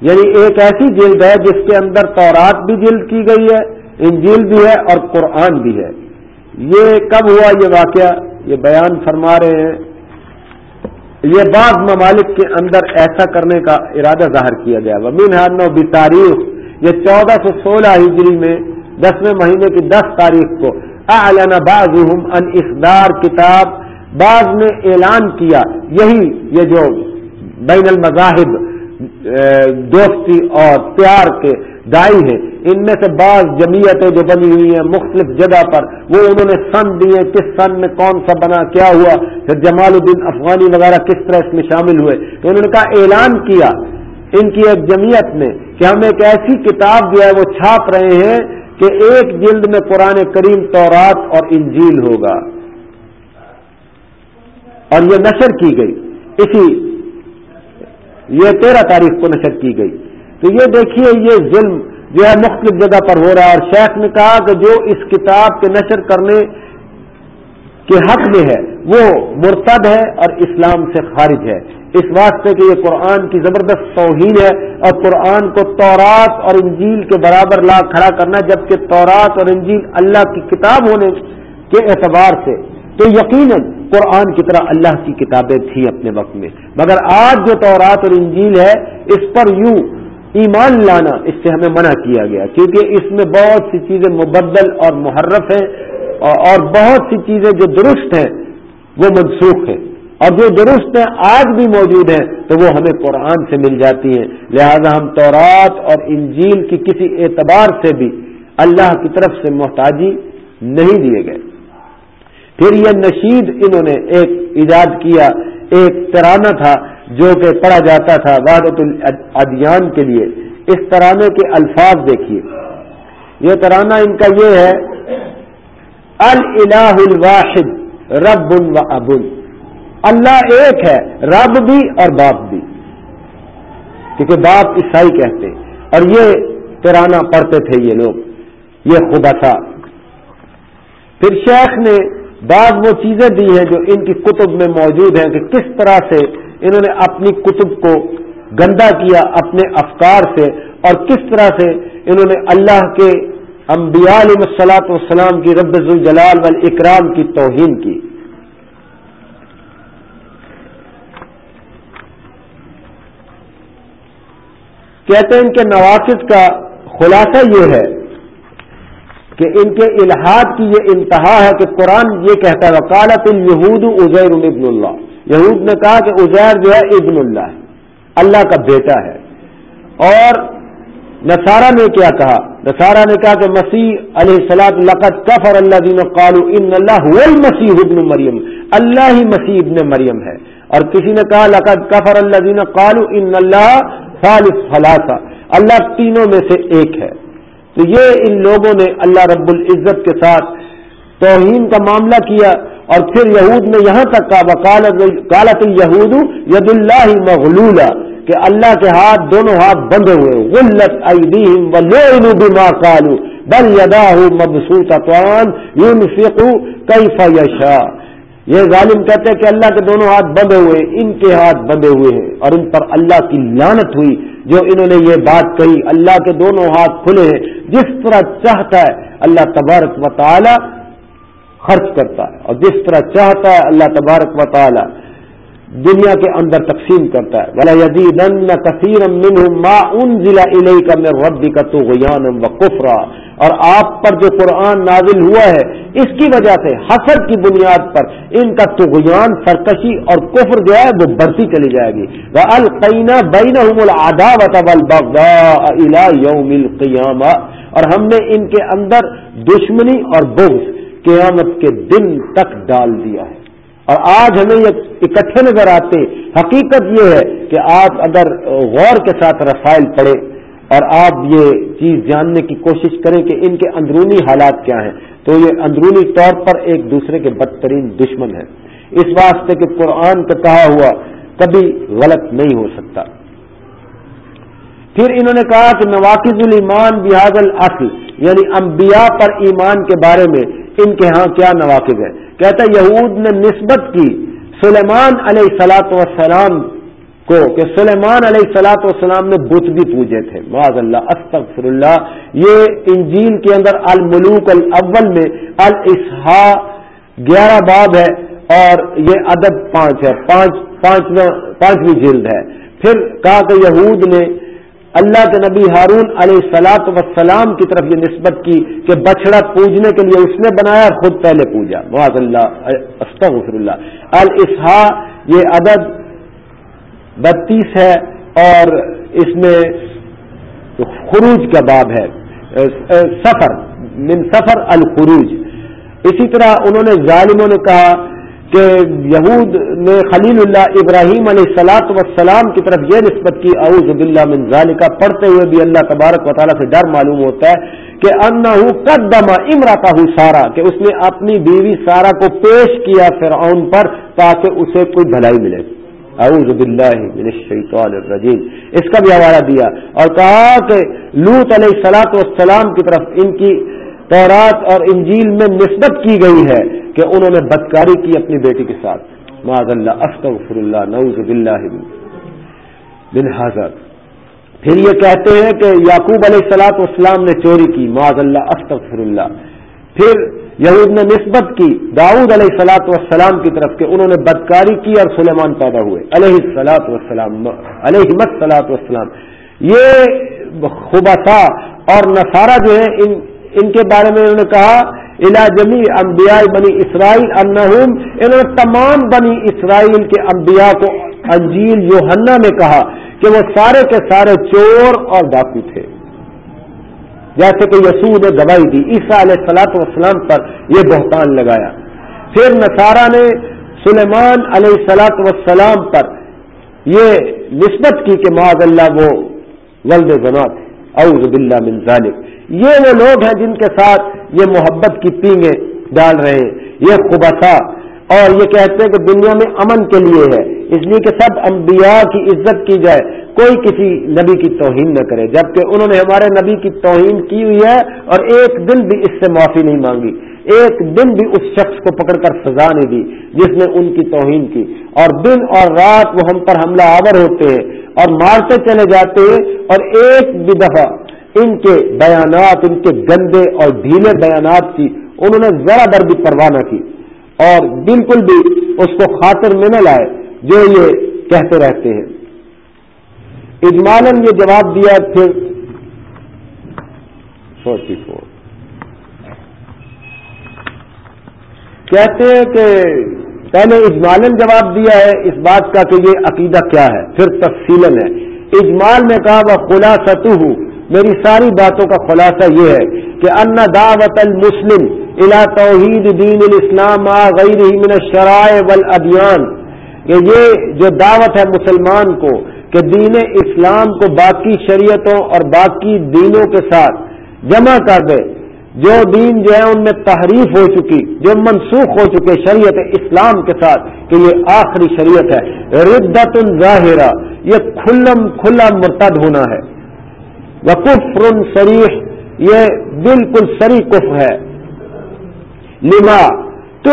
یعنی ایک ایسی جلد ہے جس کے اندر تورات بھی جلد کی گئی ہے، انجیل بھی ہے اور قرآن بھی ہے۔ یہ کب ہوا یہ واقعہ؟ یہ بیان فرما رہے ہیں یہ بعض ممالک کے اندر ایسا کرنے کا ارادہ ظاہر کیا گیا۔ ومین ہارنو بھی تاریخ یہ چودہ سو سولہ ہجری میں، دسویں مہینے کی دس تاریخ کو اعلن بعضهم ان اخدار کتاب، بعض نے اعلان کیا، یہی یہ جو بین المذاہب دوستی اور پیار کے دائی ہیں۔ ان میں سے بعض جمعیتیں جو بنی ہوئی ہیں مختلف جگہ پر، وہ انہوں نے سن دیے کس سن میں کون سا بنا کیا ہوا۔ پھر جمال الدین افغانی وغیرہ کس طرح اس میں شامل ہوئے۔ تو انہوں نے کہا، اعلان کیا ان کی ایک جمعیت نے کہ ہم ایک ایسی کتاب جو ہے وہ چھاپ رہے ہیں کہ ایک جلد میں قرآن کریم تورات اور انجیل ہوگا۔ اور یہ نشر کی گئی۔ اسی یہ تیرہ تاریخ کو نشر کی گئی۔ تو یہ دیکھیے یہ ظلم جو ہے مختلف جگہ پر ہو رہا ہے اور شیخ نے کہا کہ جو اس کتاب کے نشر کرنے کے حق میں ہے، وہ مرتد ہے اور اسلام سے خارج ہے۔ اس واسطے کہ یہ قرآن کی زبردست توہین ہے اور قرآن کو تورات اور انجیل کے برابر لا کھڑا کرنا جبکہ تورات اور انجیل اللہ کی کتاب ہونے کے اعتبار سے تو یقیناً قرآن کی طرح اللہ کی کتابیں تھیں اپنے وقت میں۔ مگر آج جو تورات اور انجیل ہے، اس پر یوں ایمان لانا، اس سے ہمیں منع کیا گیا۔ کیونکہ اس میں بہت سی چیزیں مبدل اور محرف ہیں اور بہت سی چیزیں جو درست ہیں، وہ منسوخ ہیں۔ اور جو درست ہیں، آج بھی موجود ہیں، تو وہ ہمیں قرآن سے مل جاتی ہیں۔ لہذا ہم تورات اور انجیل کی کسی اعتبار سے بھی اللہ کی طرف سے محتاجی نہیں دیے گئے۔ پھر یہ نشید انہوں نے ایک ایجاد کیا، ایک ترانہ تھا جو کہ پڑھا جاتا تھا وحدت الادیان کے لیے۔ اس ترانے کے الفاظ دیکھیے۔ یہ ترانہ ان کا یہ ہے الہ الواحد، رب و ابن اللہ ایک ہے، رب بھی اور باپ بھی۔ کیونکہ باپ عیسائی کہتے ہیں۔ اور یہ ترانہ پڑھتے تھے یہ لوگ، یہ خدا تھا پھر شیخ نے بعض وہ چیزیں دی ہیں جو ان کی کتب میں موجود ہیں کہ کس طرح سے انہوں نے اپنی کتب کو گندا کیا اپنے افکار سے اور کس طرح سے انہوں نے اللہ کے انبیاء علیہ السلاط والسلام کی رب الجلال والاکرام کی توہین کی۔ کہتے ہیں ان کے نواقص کا خلاصہ یہ ہے کہ ان کے الحاد کی یہ انتہا ہے کہ قرآن یہ کہتا ہے وکالت الہود ازیر ابن اللہ یہود نے کہا کہ ازیر جو ہے ابن اللہ ہے اللہ کا بیٹا ہے۔ اور نصارہ نے کیا کہا؟ نصارہ نے کہا کہ مسیح علیہ السلاط لقت کفر اللہ دین قالو ان اللہ مسیح ابن مریم اللہ ہی مسیح ابن مریم ہے۔ اور کسی نے کہا لقت کفر اللہ دین قالو ان اللہ فالف فلاثہ اللہ تینوں میں سے ایک ہے۔ تو یہ ان لوگوں نے اللہ رب العزت کے ساتھ توہین کا معاملہ کیا اور پھر یہود نے یہاں تک کہا وکالت الہود ید اللہ مغلولہ، کہ اللہ کے ہاتھ دونوں ہاتھ بندے ہوئے غلط ایدیہم ولعنوا بما قالوا، بل یداہ مبسوطتان ينفق کیف یشاء۔ یہ ظالم کہتے ہیں کہ اللہ کے دونوں ہاتھ بندے ہوئے ان کے ہاتھ بندے ہوئے ہیں اور ان پر اللہ کی لانت ہوئی۔ جو انہوں نے یہ بات کہی، اللہ کے دونوں ہاتھ کھلے ہیں، جس طرح چاہتا ہے، اللہ تبارک و تعالی خرچ کرتا ہے، اور جس طرح چاہتا ہے، اللہ تبارک و تعالی دنیا کے اندر تقسیم کرتا ہے۔ بلا یزید کثیر ما ان ضلع علیہ کا میں ربی کا تو و کفرا اور آپ پر جو قرآن نازل ہوا ہے اس کی وجہ سے حسد کی بنیاد پر ان کا تغیان، سرکشی اور کفر جو ہے وہ بڑھتی چلی جائے گی۔ وہ القینہ بین العداوت یوم القیامہ اور ہم نے ان کے اندر دشمنی اور بغض قیامت کے دن تک ڈال دیا ہے۔ اور آج ہمیں یہ اکٹھے نظر آتے، حقیقت یہ ہے کہ آپ اگر غور کے ساتھ رسائل پڑھیں اور آپ یہ چیز جاننے کی کوشش کریں کہ ان کے اندرونی حالات کیا ہیں۔ تو یہ اندرونی طور پر ایک دوسرے کے بدترین دشمن ہیں۔ اس واسطے کہ قرآن کا کہا ہوا کبھی غلط نہیں ہو سکتا۔ پھر انہوں نے کہا کہ نواقز الایمان بحاظ الاصل یعنی انبیاء پر ایمان کے بارے میں ان کے ہاں کیا نواقب ہے کہتا یہود نے نسبت کی، سلیمان علیہ سلاۃ وسلام کو کہ سلیمان علیہ سلاۃ والسلام نے بت بھی پوجے تھے۔ معاذ اللہ استغفر اللہ یہ انجیل کے اندر الملوک الاول میں الاسحا گیارہ باب ہے اور یہ ادب پانچ ہے۔ پانچ پانچویں جلد ہے۔ پھر کہا کہ یہود نے اللہ کے نبی ہارون علیہ سلاط وسلام کی طرف یہ نسبت کی کہ بچڑا پوجنے کے لیے اس نے بنایا خود پہلے پوجا۔ معاذ اللہ استغفر اللہ الاسحا یہ عدد بتیس ہے اور اس میں خروج کا باب ہے سفر، من سفر الخروج۔ اسی طرح انہوں نے ظالموں نے کہا کہ یہود نے خلیل اللہ ابراہیم علیہ السلاط وسلام کی طرف یہ نسبت کی، اعوذ باللہ من ذالکہ پڑھتے ہوئے بھی اللہ تبارک و تعالیٰ سے ڈر معلوم ہوتا ہے کہ انا قدما امراتا ہوں سارا، کہ اس نے اپنی بیوی سارا کو پیش کیا فرعون پر تاکہ اسے کوئی بھلائی ملے۔ اعوذ باللہ من الشیطان الرجیم۔ اس کا بھی حوالہ دیا اور کہا کہ لوت علیہ السلاط والسلام کی طرف ان کی تورات اور انجیل میں نسبت کی گئی ہے کہ انہوں نے بدکاری کی اپنی بیٹی کے ساتھ۔ معذ اللہ، استغفر اللہ، نعوذ باللہ بن حاضر پھر یہ کہتے ہیں کہ یعقوب علیہ السلاط اسلام نے چوری کی۔ معذ اللہ، استغفر اللہ۔ پھر یہود نے نسبت کی داؤد علیہ السلاط والسلام کی طرف کہ انہوں نے بدکاری کی اور سلیمان پیدا ہوئے۔ علیہ السلاط وسلام علیہ مت سلاط وسلام یہ خبصا اور نصارہ جو ہے ان ان کے بارے میں انہوں نے کہا الا جمی انبیاء بنی اسرائیل انہم انہوں نے تمام بنی اسرائیل کے انبیاء کو انجیل یوہنا میں کہا کہ وہ سارے کے سارے چور اور ڈاکو تھے۔ جیسے کہ یسوع نے گواہی دی، عیسیٰ علیہ السلاط والسلام پر یہ بہتان لگایا۔ پھر نصارہ نے سلیمان علیہ السلاط والسلام پر یہ نسبت کی کہ معاذ اللہ وہ ولد زنا تھے۔ اعوذ باللہ من ذالک۔ یہ وہ لوگ ہیں جن کے ساتھ یہ محبت کی پینگیں ڈال رہے ہیں، یہ خبصا اور یہ کہتے ہیں کہ دنیا میں امن کے لیے ہے۔ اس لیے کہ سب انبیاء کی عزت کی جائے، کوئی کسی نبی کی توہین نہ کرے، جبکہ انہوں نے ہمارے نبی کی توہین کی ہوئی ہے اور ایک دن بھی اس سے معافی نہیں مانگی۔ ایک دن بھی اس شخص کو پکڑ کر سزا نہیں دی جس نے ان کی توہین کی۔ اور دن اور رات وہ ہم پر حملہ آور ہوتے ہیں اور مارتے چلے جاتے ہیں اور ایک بھی دفعہ ان کے بیانات، ان کے گندے اور ڈھیلے بیانات کی انہوں نے ذرا در بھی پرواہ نہ کی۔ اور بالکل بھی اس کو خاطر میں نہ لائے۔ جو یہ کہتے رہتے ہیں۔ اجمالن یہ جواب دیا پھر فورٹی فور کہتے ہیں کہ پہلے اجمالن جواب دیا ہے اس بات کا کہ یہ عقیدہ کیا ہے، پھر تفصیل ہے۔ اجمال میں کہا، وہ خلاصہ ہوں۔ میری ساری باتوں کا خلاصہ یہ ہے کہ ان دعوت المسلم الا توحید دین الاسلام غیر من الشرائع والادیان۔ کہ یہ جو دعوت ہے مسلمان کو کہ دین اسلام کو باقی شریعتوں اور باقی دینوں کے ساتھ جمع کر دے، جو دین جو ہے ان میں تحریف ہو چکی، جو منسوخ ہو چکے شریعت اسلام کے ساتھ، کہ یہ آخری شریعت ہے۔ ردت ظاہرہ، یہ کھلم کھلا مرتد ہونا ہے۔ وقف شریف یہ بالکل سری کف ہے۔ لما تو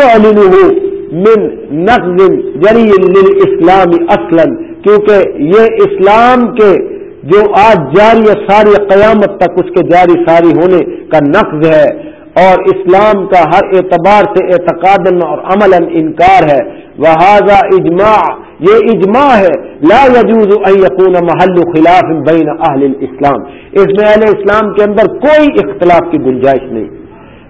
من نقل جری اسلامی اصلاً کیونکہ یہ اسلام کے جو آج جاری ساری قیامت تک اس کے جاری ساری ہونے کا نقض ہے۔ اور اسلام کا ہر اعتبار سے اعتقاد اور عمل انکار ہے۔ وہ اجماع یہ اجماع ہے۔ لا يجوز ان يكون محل خلاف بین اہل اسلام اس میں اہل اسلام کے اندر کوئی اختلاف کی گنجائش نہیں۔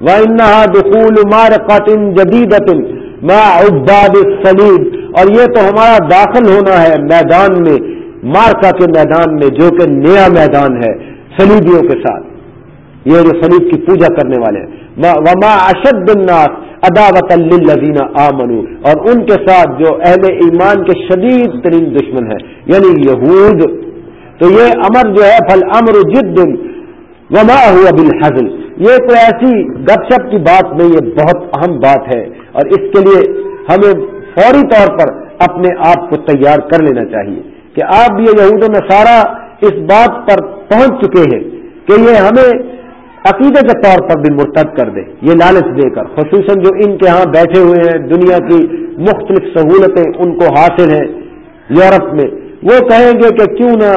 وَإِنَّهَا دُخُولُ مَارِقَةٍ جَدِيدَةٍ مَا عُبَّادِ السَّلِيب اور یہ تو ہمارا داخل ہونا ہے میدان میں، مارکا کے میدان میں، جو کہ نیا میدان ہے سلیبیوں کے ساتھ۔ یہ جو سلیب کی پوجا کرنے والے ہیں۔ وما اشد الناس اداوت للذین آمنو اور ان کے ساتھ جو اہل ایمان کے شدید ترین دشمن ہے یعنی یہود۔ تو یہ امر جو ہے پھل امر جد وما ہوا بالحزل۔ یہ تو ایسی گپ شپ کی بات نہیں، یہ بہت اہم بات ہے۔ اور اس کے لیے ہمیں فوری طور پر اپنے آپ کو تیار کر لینا چاہیے کہ آپ یہ یہود میں سارا اس بات پر پہنچ چکے ہیں کہ یہ ہمیں عقیدے کے طور پر بھی مرتب کر دے، یہ لالچ دے کر، خصوصاً جو ان کے ہاں بیٹھے ہوئے ہیں، دنیا کی مختلف سہولتیں ان کو حاصل ہیں یورپ میں۔ وہ کہیں گے کہ کیوں نہ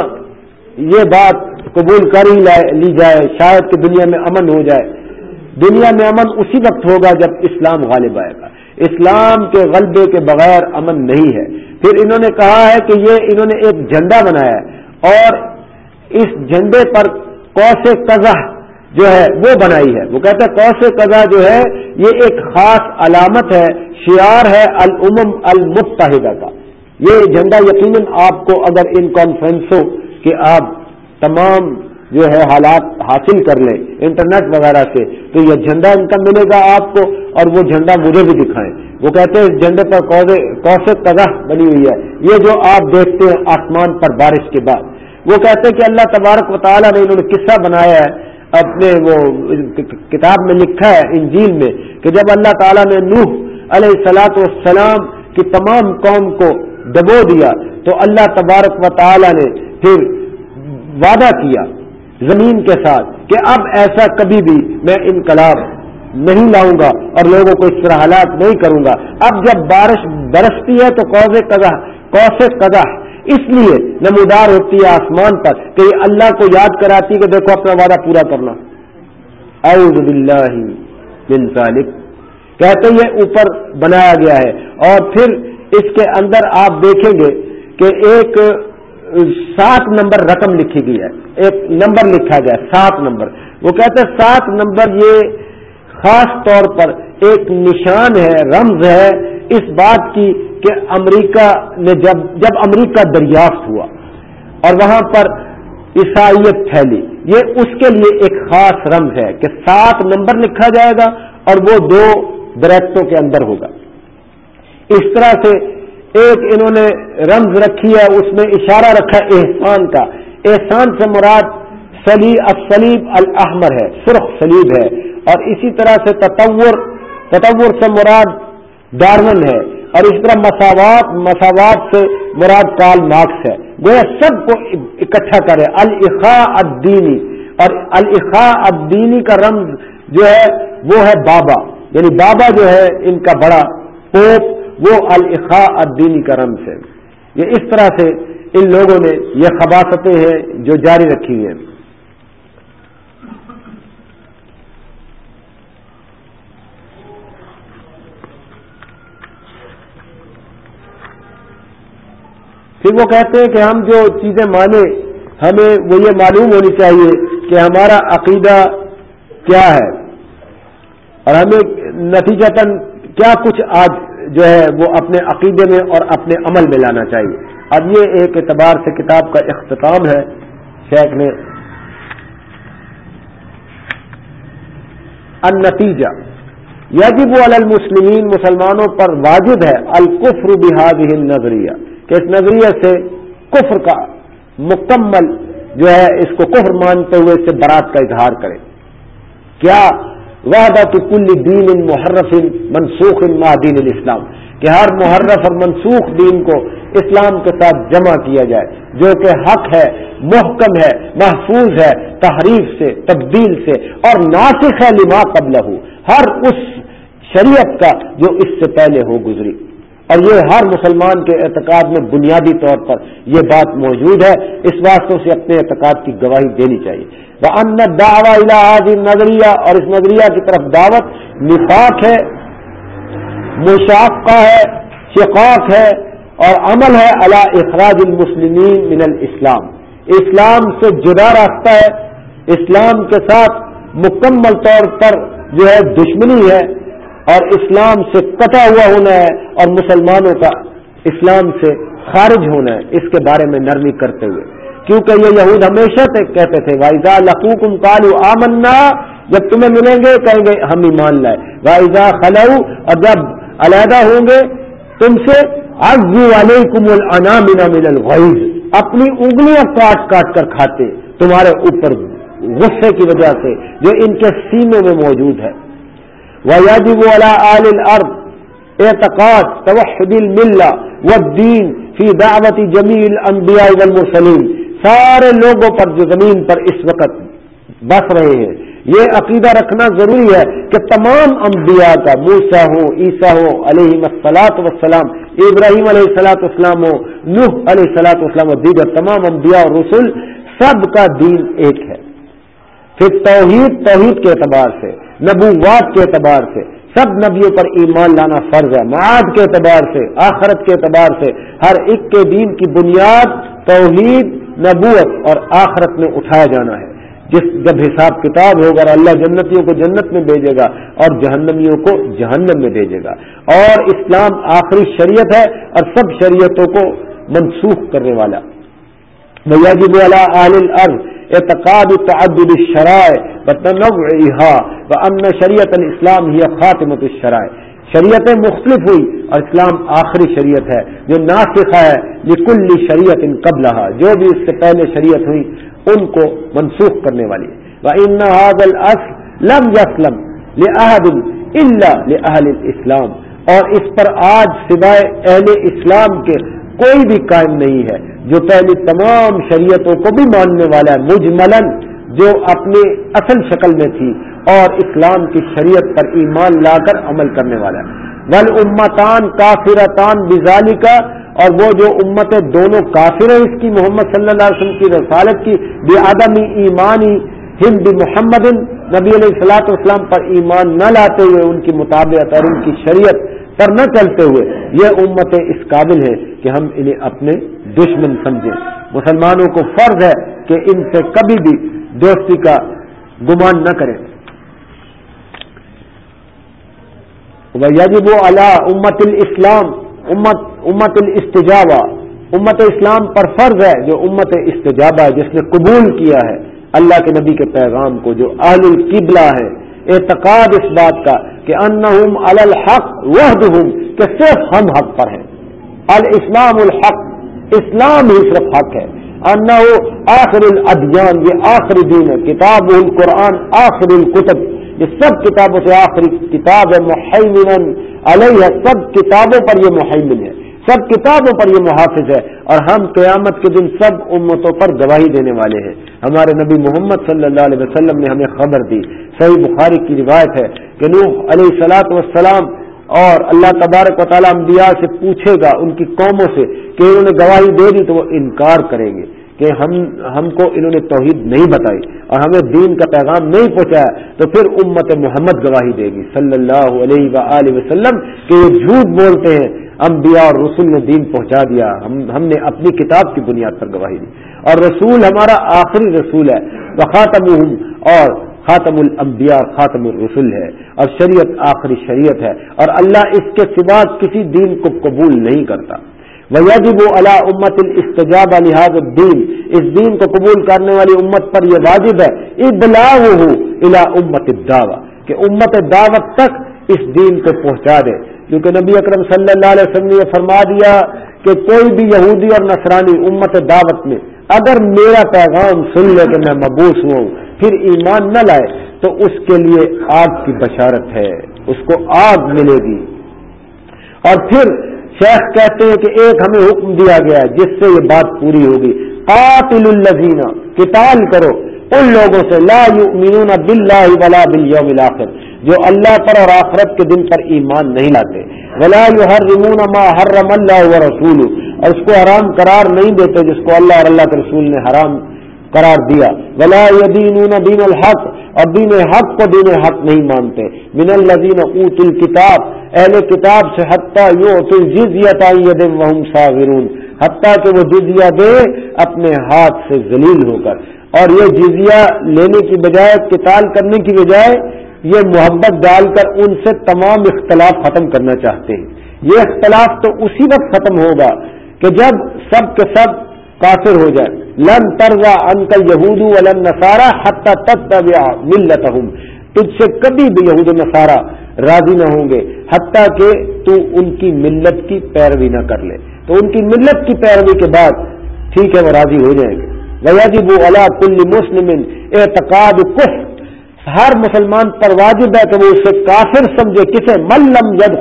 یہ بات قبول کر ہی لی جائے، شاید کہ دنیا میں امن ہو جائے۔ دنیا میں امن اسی وقت ہوگا جب اسلام غالب آئے گا۔ اسلام کے غلبے کے بغیر امن نہیں ہے۔ پھر انہوں نے کہا ہے کہ یہ انہوں نے ایک جھنڈا بنایا ہے اور اس جھنڈے پر کوس قزح جو ہے وہ بنائی ہے۔ وہ کہتے ہیں کوس قزا جو ہے یہ ایک خاص علامت ہے، شعار ہے الامم المتحدہ کا۔ یہ جھنڈا یقیناً آپ کو اگر ان کانفرنسوں کے آپ تمام جو ہے حالات حاصل کر لیں انٹرنیٹ وغیرہ سے، تو یہ جھنڈا ان کا ملے گا آپ کو اور وہ جھنڈا مجھے بھی دکھائیں۔ وہ کہتے ہیں اس جھنڈے پر کوسے تگہ بنی ہوئی ہے۔ یہ جو آپ دیکھتے ہیں آسمان پر بارش کے بعد، وہ کہتے ہیں کہ اللہ تبارک و تعالیٰ نے انہوں نے قصہ بنایا ہے، اپنے وہ کتاب میں لکھا ہے، انجیل میں، کہ جب اللہ تعالیٰ نے نوح علیہ السلاط والسلام کی تمام قوم کو دبو دیا، تو اللہ تبارک و تعالیٰ نے پھر وعدہ کیا۔ زمین کے ساتھ کہ اب ایسا کبھی بھی میں انقلاب نہیں لاؤں گا اور لوگوں کو اس طرح حالات نہیں کروں گا۔ اب جب بارش برستی ہے تو کوسے قدا کوسے قدا اس لیے نمودار ہوتی ہے آسمان پر کہ یہ اللہ کو یاد کراتی کہ دیکھو اپنا وعدہ پورا کرنا۔ اعوذ باللہ من ذالک۔ کہتے یہ اوپر بنایا گیا ہے اور پھر اس کے اندر آپ دیکھیں گے کہ ایک سات نمبر رقم لکھی گئی ہے۔ ایک نمبر لکھا گیا، سات نمبر۔ وہ کہتے ہیں سات نمبر یہ خاص طور پر ایک نشان ہے، رمز ہے اس بات کی کہ امریکہ نے جب جب امریکہ دریافت ہوا اور وہاں پر عیسائیت پھیلی، یہ اس کے لیے ایک خاص رمز ہے کہ سات نمبر لکھا جائے گا اور وہ دو درختوں کے اندر ہوگا۔ اس طرح سے ایک انہوں نے رمز رکھی ہے، اس میں اشارہ رکھا احسان کا۔ احسان سے مراد سلی السلیب الاحمر ہے، سرخ سلیب ہے۔ اور اسی طرح سے تطور تطور سے مراد ڈارون ہے۔ اور اس طرح مساوات مساوات سے مراد کال مارکس ہے۔ گویا سب کو اکٹھا کرے۔ الخا الدینی۔ اور الخا الدینی کا رمز جو ہے، وہ ہے بابا۔ یعنی بابا جو ہے، ان کا بڑا پوپ۔ وہ الخا الدینی کا رمز ہے۔ یہ اس طرح سے ان لوگوں نے یہ خباستیں ہیں جو جاری رکھی ہیں۔ پھر وہ کہتے ہیں کہ ہم جو چیزیں مانیں، ہمیں وہ یہ معلوم ہونی چاہیے کہ ہمارا عقیدہ کیا ہے۔ اور ہمیں نتیجتاً کیا کچھ آج جو ہے وہ اپنے عقیدے میں اور اپنے عمل میں لانا چاہیے؟ اب یہ ایک اعتبار سے کتاب کا اختتام ہے۔ شیخ نے النتیجہ یجب علی المسلمین، مسلمانوں پر واجب ہے الکفر بحاد نظریہ کہ اس نظریے سے کفر کا مکمل جو ہے اس کو کفر مانتے ہوئے اس سے برات کا اظہار کرے۔ کیا وحدہ تو کل دین ان محرف ان منسوخ ان دین الاسلام کہ ہر محرف اور منسوخ دین کو اسلام کے ساتھ جمع کیا جائے، جو کہ حق ہے، محکم ہے، محفوظ ہے، تحریف سے، تبدیل سے، اور ناسخ ہے لما قبل ہو ہر اس شریعت کا جو اس سے پہلے ہو گزری۔ اور یہ ہر مسلمان کے اعتقاد میں بنیادی طور پر یہ بات موجود ہے۔ اس واسطے سے اپنے اعتقاد کی گواہی دینی چاہیے۔ وہ ان دعوی الحاظ نظریہ اور اس نظریہ کی طرف دعوت نفاق ہے، مشاقہ ہے، شقاق ہے اور عمل ہے اللہ اخراج المسلمین من الاسلام۔ اسلام سے جدا راستہ ہے، اسلام کے ساتھ مکمل طور پر جو ہے دشمنی ہے اور اسلام سے کٹا ہوا ہونا ہے اور مسلمانوں کا اسلام سے خارج ہونا ہے۔ اس کے بارے میں نرمی کرتے ہوئے۔ کیونکہ یہ یہود ہمیشہ کہتے تھے وائزا لقوکم کالو آمنا، جب تمہیں ملیں گے کہیں گے ہم ہی مان لائے۔ وائزا خلو اور جب علیحدہ ہوں گے، تم سے آگو والے کم النا مل الغیز اپنی انگلیاں کاٹ کاٹ کر کھاتے، تمہارے اوپر غصے کی وجہ سے، جو ان کے سینوں میں موجود ہے۔ ويجب على آل الأرض، اعتقاد، توحد الملة والدين في دعوة جميع الأنبياء والمرسلين سارے لوگوں پر جو زمین پر اس وقت بس رہے ہیں۔ یہ عقیدہ رکھنا ضروری ہے کہ تمام انبیاء کا موسا ہو، عیسیٰ ہو علیہ مسلاط وسلام ابراہیم علیہ السلاۃ والسلام ہو، نوح علیہ السلاۃ والسلام و دیگر تمام انبیاء اور رسول، سب کا دین ایک ہے۔ پھر توحید توحید کے اعتبار سے نبوات کے اعتبار سے، سب نبیوں پر ایمان لانا فرض ہے۔ معاد کے اعتبار سے، آخرت کے اعتبار سے، ہر ایک کے دین کی بنیاد توحید نبوت اور آخرت میں اٹھایا جانا ہے۔ جس جب حساب کتاب ہوگا اور اللہ جنتیوں کو جنت میں بھیجے گا اور جہنمیوں کو جہنم میں بھیجے گا۔ اور اسلام آخری شریعت ہے اور سب شریعتوں کو منسوخ کرنے والا۔ میاجب الارض اعتقاد تعدد الشرائع وتنوعها وان شریعت الاسلام هي خاتمه الشرائع۔ شریعتیں مختلف ہوئی اور اسلام آخری شریعت ہے، جو ناسخہ ہے لکل شریعت ان قبلها جو بھی اس سے پہلے شریعت ہوئی، ان کو منسوخ کرنے والی۔ لم يسلم لاحد اور اس پر آج سوائے اہل اسلام کے کوئی بھی قائم نہیں ہے، جو پہلی تمام شریعتوں کو بھی ماننے والا ہے مجملن جو اپنی اصل شکل میں تھی اور اسلام کی شریعت پر ایمان لا کر عمل کرنے والا ول امتان کافرتان بزالی کا اور وہ جو امتیں دونوں کافر ہیں، اس کی محمد صلی اللہ علیہ وسلم کی رسالت کی بے آدمی ایمانی ہند محمد نبی علیہ السلاۃ والسلام پر ایمان نہ لاتے ہوئے، ان کی مطابقت اور ان کی شریعت پر نہ چلتے ہوئے، یہ امتیں اس قابل ہے کہ ہم انہیں اپنے دشمن سمجھیں۔ مسلمانوں کو فرض ہے کہ ان سے کبھی بھی دوستی کا گمان نہ کریں یجب علا امت الاسلام امت امت الاستجابہ امت اسلام پر فرض ہے جو امت استجابہ ہے، جس نے قبول کیا ہے اللہ کے نبی کے پیغام کو، جو اہل القبلہ ہے اعتقاد اس بات کا کہ انہم علی الحق وحدہم، کہ صرف ہم حق پر ہیں۔ الاسلام الحق، اسلام ہی صرف حق ہے۔ انہ آخر الادیان، یہ آخری دین ہے، کتاب القرآن، آخر القتب یہ سب کتابوں سے آخری کتاب ہے محمن علیہ سب کتابوں پر یہ محمن ہے۔ سب کتابوں پر یہ محافظ ہے۔ اور ہم قیامت کے دن سب امتوں پر گواہی دینے والے ہیں۔ ہمارے نبی محمد صلی اللہ علیہ وسلم نے ہمیں خبر دی۔ صحیح بخاری کی روایت ہے کہ نوح علیہ سلاط وسلام اور اللہ تبارک و تعالیٰ انبیاء سے پوچھے گا ان کی قوموں سے کہ انہوں نے گواہی دے دی تو وہ انکار کریں گے کہ ہم ہم کو انہوں نے توحید نہیں بتائی اور ہمیں دین کا پیغام نہیں پہنچایا، تو پھر امت محمد گواہی دے گی۔ صلی اللہ علیہ وسلم کہ یہ جھوٹ بولتے ہیں۔ انبیاء اور رسول نے دین پہنچا دیا۔ ہم ہم نے اپنی کتاب کی بنیاد پر گواہی دی۔ اور رسول ہمارا آخری رسول ہے۔ وخاتم اور خاتم الانبیاء، خاتم الرسول ہے اور شریعت آخری شریعت ہے اور اللہ اس کے سوا کسی دین کو قبول نہیں کرتا۔ ویجب علی امت الاستجاب لہذا الدین اس دین کو قبول کرنے والی امت پر یہ واجب ہے ابلاغ الى امت الدعوہ کہ امت دعوت تک اس دین کو پہنچا دے۔ کیونکہ نبی اکرم صلی اللہ علیہ وسلم نے یہ فرما دیا کہ کوئی بھی یہودی اور نصرانی امت دعوت میں اگر میرا پیغام سن لے کہ میں مبوس ہوں۔ پھر ایمان نہ لائے تو اس کے لیے آگ کی بشارت ہے، اس کو آگ ملے گی۔ اور پھر شیخ کہتے ہیں کہ ایک ہمیں حکم دیا گیا ہے، جس سے یہ بات پوری ہوگی۔ قاتل الزینہ کتال کرو۔ ان لوگوں سے، لا یؤمنون باللہ ولا بالیوم الاخر، جو اللہ پر اور آخرت کے دن پر ایمان نہیں لاتے۔ ولا یحرمون ما حرم اللہ ورسولہ اور اس کو حرام قرار نہیں دیتے جس کو اللہ اور اللہ کے رسول نے حرام قرار دیا۔ ولا یدینون دین الحق۔ اور دین حق کو دین حق نہیں مانتے۔ من الذین اوت الکتاب اہل کتاب سے حتیٰ یو جزیت وهم صاغرون۔ حتیٰ کہ وہ جزیہ دے اپنے ہاتھ سے ذلیل ہو کر۔ اور یہ جزیہ لینے کی بجائے، قتال کرنے کی بجائے، یہ محبت ڈال کر ان سے تمام اختلاف ختم کرنا چاہتے ہیں۔ یہ اختلاف تو اسی وقت ختم ہوگا کہ جب سب کے سب کافر ہو جائے۔ لن ترزا انکل یہود ولن نسارا حتہ تک ملت ہوں تجھ سے کبھی بھی یہود نصارہ راضی نہ ہوں گے، حتیٰ کہ تو ان کی ملت کی پیروی نہ کر لے۔ تو ان کی ملت کی پیروی کے بعد ٹھیک ہے، وہ راضی ہو جائیں گے۔ ویجب علا کل مسلم اعتقاد کف ہر مسلمان پر واجب ہے کہ وہ اسے کافر سمجھے، کسے ملم ید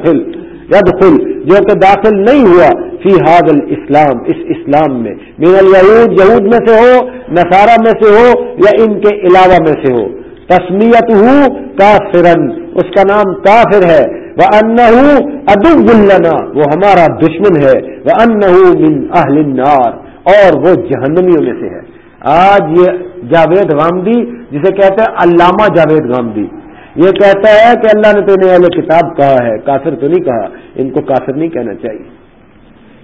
خل ید خل جو کہ داخل نہیں ہوا فی حاد الاسلام، اس اسلام میں۔ مین الہود یہود میں سے ہو، نصارہ میں سے ہو، یا ان کے علاوہ میں سے ہو۔ تسمیت ہوں کافرن، اس کا نام کافر ہے۔ وہ ان ادب النا وہ ہمارا دشمن ہے۔ وہ ان من اہل النار، اور وہ جہنمیوں میں سے ہے۔ آج یہ جاوید غامدی، جسے کہتے ہیں علامہ جاوید غامدی۔ یہ کہتا ہے کہ اللہ نے تو انہیں کتاب کہا ہے، کافر تو نہیں کہا، ان کو کافر نہیں کہنا چاہیے۔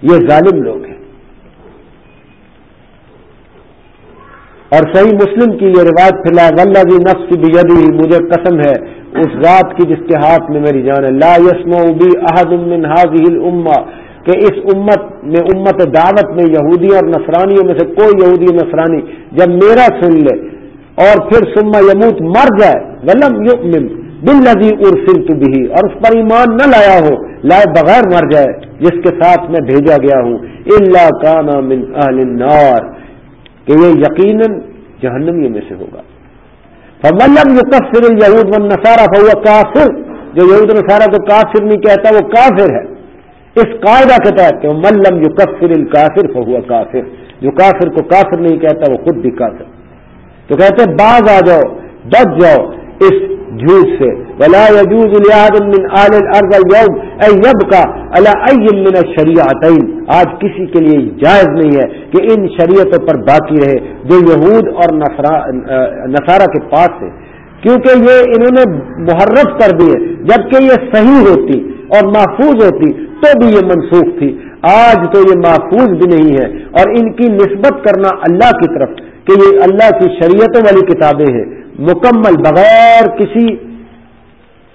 یہ ظالم لوگ ہیں۔ اور صحیح مسلم کی یہ روایت، فی الحال بھی نفس بھی مجھے قسم ہے، اس رات کی جس کے ہاتھ میں میری جان ہے۔ لا یسمو بی احد من هذه الامه کہ اس امت میں، امت دعوت میں یہودی اور نصرانیوں میں سے کوئی یہودی نصرانی جب میرا سن لے اور پھر سما یموت مر جائے، ولم یؤمن بالذی ارسلت به، اور اس پر ایمان نہ لایا ہو لائے بغیر مر جائے، جس کے ساتھ میں بھیجا گیا ہوں، الا کان من اهل النار، کہ یہ یقینا جہنمیوں میں سے ہوگا۔ فملم یکفر اليهود والنصارى فهو کافر، جو یہود نصارہ کو کافر نہیں کہتا، وہ کافر ہے۔ اس قاعدہ کے تحت کہ ملم یو کفر الکافر فہو کافر، جو کافر کو کافر نہیں کہتا، وہ خود بھی کافر۔ تو کہتے باز آ جاؤ، بچ جاؤ اس جھوٹ سے۔ ولا يجوز لأحد من آل الارض اليوم ان يبقى على اي من الشريعتين۔ آج کسی کے لیے جائز نہیں ہے کہ ان شریعتوں پر باقی رہے جو یہود اور نصارہ کے پاس ہے کیونکہ یہ انہوں نے محرف کر دیے۔ جبکہ یہ صحیح ہوتی اور محفوظ ہوتی تو بھی یہ منسوخ تھی۔ آج تو یہ محفوظ بھی نہیں ہے اور ان کی نسبت کرنا اللہ کی طرف کہ یہ اللہ کی شریعتوں والی کتابیں ہیں۔ مکمل بغیر کسی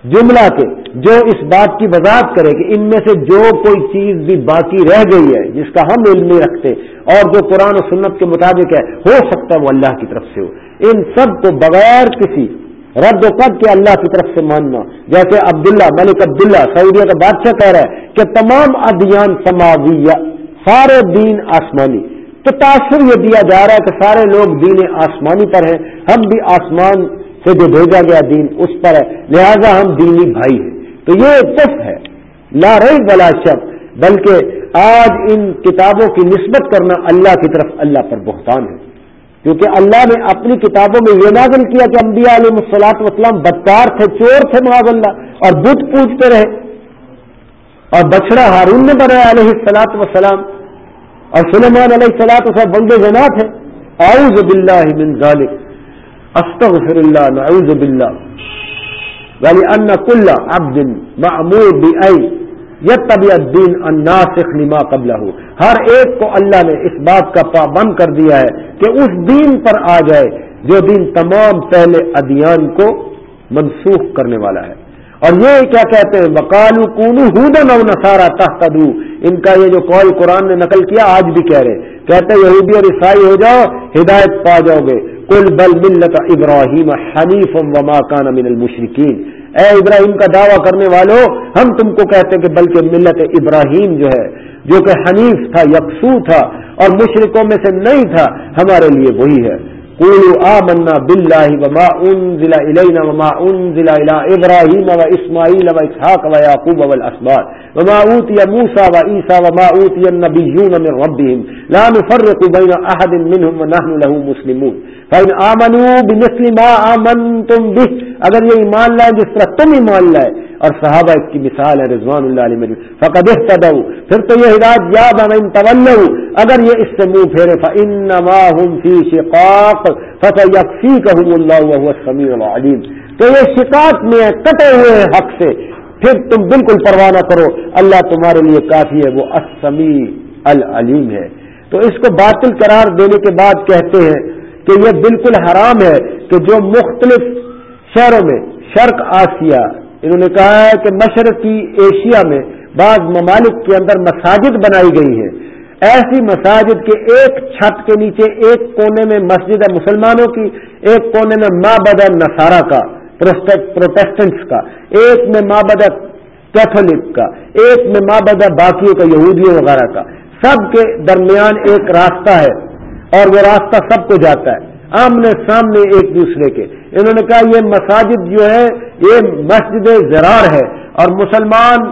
جملہ کے جو اس بات کی وضاحت کرے کہ ان میں سے جو کوئی چیز بھی باقی رہ گئی ہے، جس کا ہم علم نہیں رکھتے اور جو قرآن و سنت کے مطابق ہے، ہو سکتا ہے وہ اللہ کی طرف سے ہو۔ ان سب کو بغیر کسی رد و قد کے اللہ کی طرف سے ماننا۔ جیسے عبداللہ، ملک عبداللہ، سعودیہ کا بادشاہ کہہ رہا ہے کہ تمام ادیان سماویہ، سارے دین آسمانی۔ تو تاثر یہ دیا جا رہا ہے کہ سارے لوگ دین آسمانی پر ہیں، ہم بھی آسمان سے جو بھیجا گیا دین اس پر ہے۔ لہذا ہم دینی بھائی ہیں۔ تو یہ کف ہے۔ لا رہی بلا شب بلکہ آج ان کتابوں کی نسبت کرنا اللہ کی طرف اللہ پر بہتان ہے۔ کیونکہ اللہ نے اپنی کتابوں میں یہ نازل کیا کہ انبیاء علیہ السلاط وسلام بدکار تھے، چور تھے معاذ اللہ، اور بدھ پوجتے رہے۔ اور بچڑا ہارون نے بنایا علیہ السلاط وسلام اور سلیمان علیہ السلاط وسلام بند جنا تھے اعوذ باللہ من ذالک۔ استغفر اللہ، نعوذ باللہ۔ ولی ان کل عبد معمور بئی یہ طبیعت دین الناسخ لما قبل ہو ہر ایک کو اللہ نے اس بات کا پابند کر دیا ہے کہ اس دین پر آ جائے جو دین تمام پہلے ادیان کو منسوخ کرنے والا ہے۔ اور یہ کیا کہتے ہیں؟ بکالو کونو ہودن او نسارا تحت ان کا یہ جو قول قرآن نے نقل کیا، آج بھی کہہ رہے کہتے ہیں، یہودی اور عیسائی ہو جاؤ، ہدایت پا جاؤ گے۔ کل بل ملت ابراہیم حنیف وما کان من المشرکین۔ اے ابراہیم کا دعویٰ کرنے والوں ہم تم کو کہتے کہ بلکہ ملت ابراہیم جو ہے، جو کہ حنیف تھا، یکسو تھا اور مشرقوں میں سے نہیں تھا، ہمارے لیے وہی ہے۔ قولوا آمنا بالله وما انزل الينا وما انزل الى ابراهيم واسماعيل واسحاق ويعقوب والاسباط وما اوتي موسى وعيسى وما اوتي النبيون من ربهم لا نفرق بين احد منهم ونحن له مسلمون فان امنوا بمثل ما امنتم به، اگر یہ ایمان لائے، جس طرح تم ایمان لائے اور صحابہ اس کی مثال ہے، رضوان اللہ علیہ مجید فقد احتدوا۔ پھر تو یہ ہدایت یاد آنا ان طلو اگر یہ اس سے منہ پھیرے فانما هم في شقاق فسيكفيكهم الله وهو السميع العليم۔ تو یہ شقاق میں کٹے ہوئے حق سے، پھر تم بالکل پرواہ نہ کرو۔ اللہ تمہارے لیے کافی ہے، وہ السمیع العلیم ہے۔ تو اس کو باطل قرار دینے کے بعد کہتے ہیں کہ یہ بالکل حرام ہے کہ جو مختلف شہروں میں، شرق آسیا انہوں نے کہا ہے کہ مشرقی ایشیا میں بعض ممالک کے اندر مساجد بنائی گئی ہیں۔ ایسی مساجد کے ایک چھت کے نیچے ایک کونے میں مسجد ہے مسلمانوں کی، ایک کونے میں ماں بدا نسارا کا پروٹیسٹنٹس کا۔ ایک میں ماں بدا کیتھولک کا، ایک میں ماں بدا باقیوں کا، یہودیوں وغیرہ کا۔ سب کے درمیان ایک راستہ ہے اور وہ راستہ سب کو جاتا ہے، آمنے سامنے ایک دوسرے کے۔ انہوں نے کہا یہ مساجد جو ہے یہ مسجد زرار ہے اور مسلمان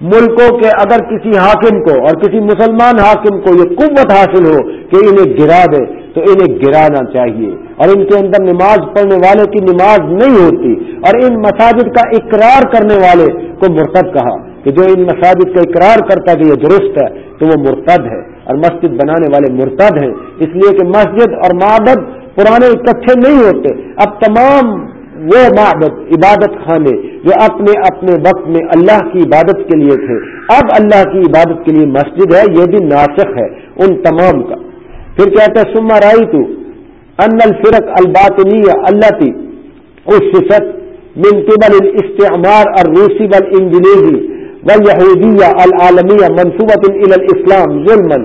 ملکوں کے اگر کسی حاکم کو اور کسی مسلمان حاکم کو یہ قوت حاصل ہو کہ انہیں گرا دے، تو انہیں گرانا چاہیے۔ اور ان کے اندر نماز پڑھنے والے کی نماز نہیں ہوتی۔ اور ان مساجد کا اقرار کرنے والے کو مرتد کہا کہ جو ان مساجد کا اقرار کرتا کہ یہ درست ہے، تو وہ مرتد ہے۔ اور مسجد بنانے والے مرتد ہیں۔ اس لیے کہ مسجد اور معبد پرانے اکٹھے نہیں ہوتے۔ اب تمام وہ معبد عبادت خانے جو اپنے اپنے وقت میں اللہ کی عبادت کے لیے تھے۔ اب اللہ کی عبادت کے لیے مسجد ہے، یہ بھی ناسخ ہے ان تمام کا۔ پھر کہتا ہے سما رائی تو ان الفرق الباطنی اللہ تی اس صفت من قبل الاستعمار الروسی والانگلیزی واليہودیہ العالمیہ منصوبت الى الاسلام ظلما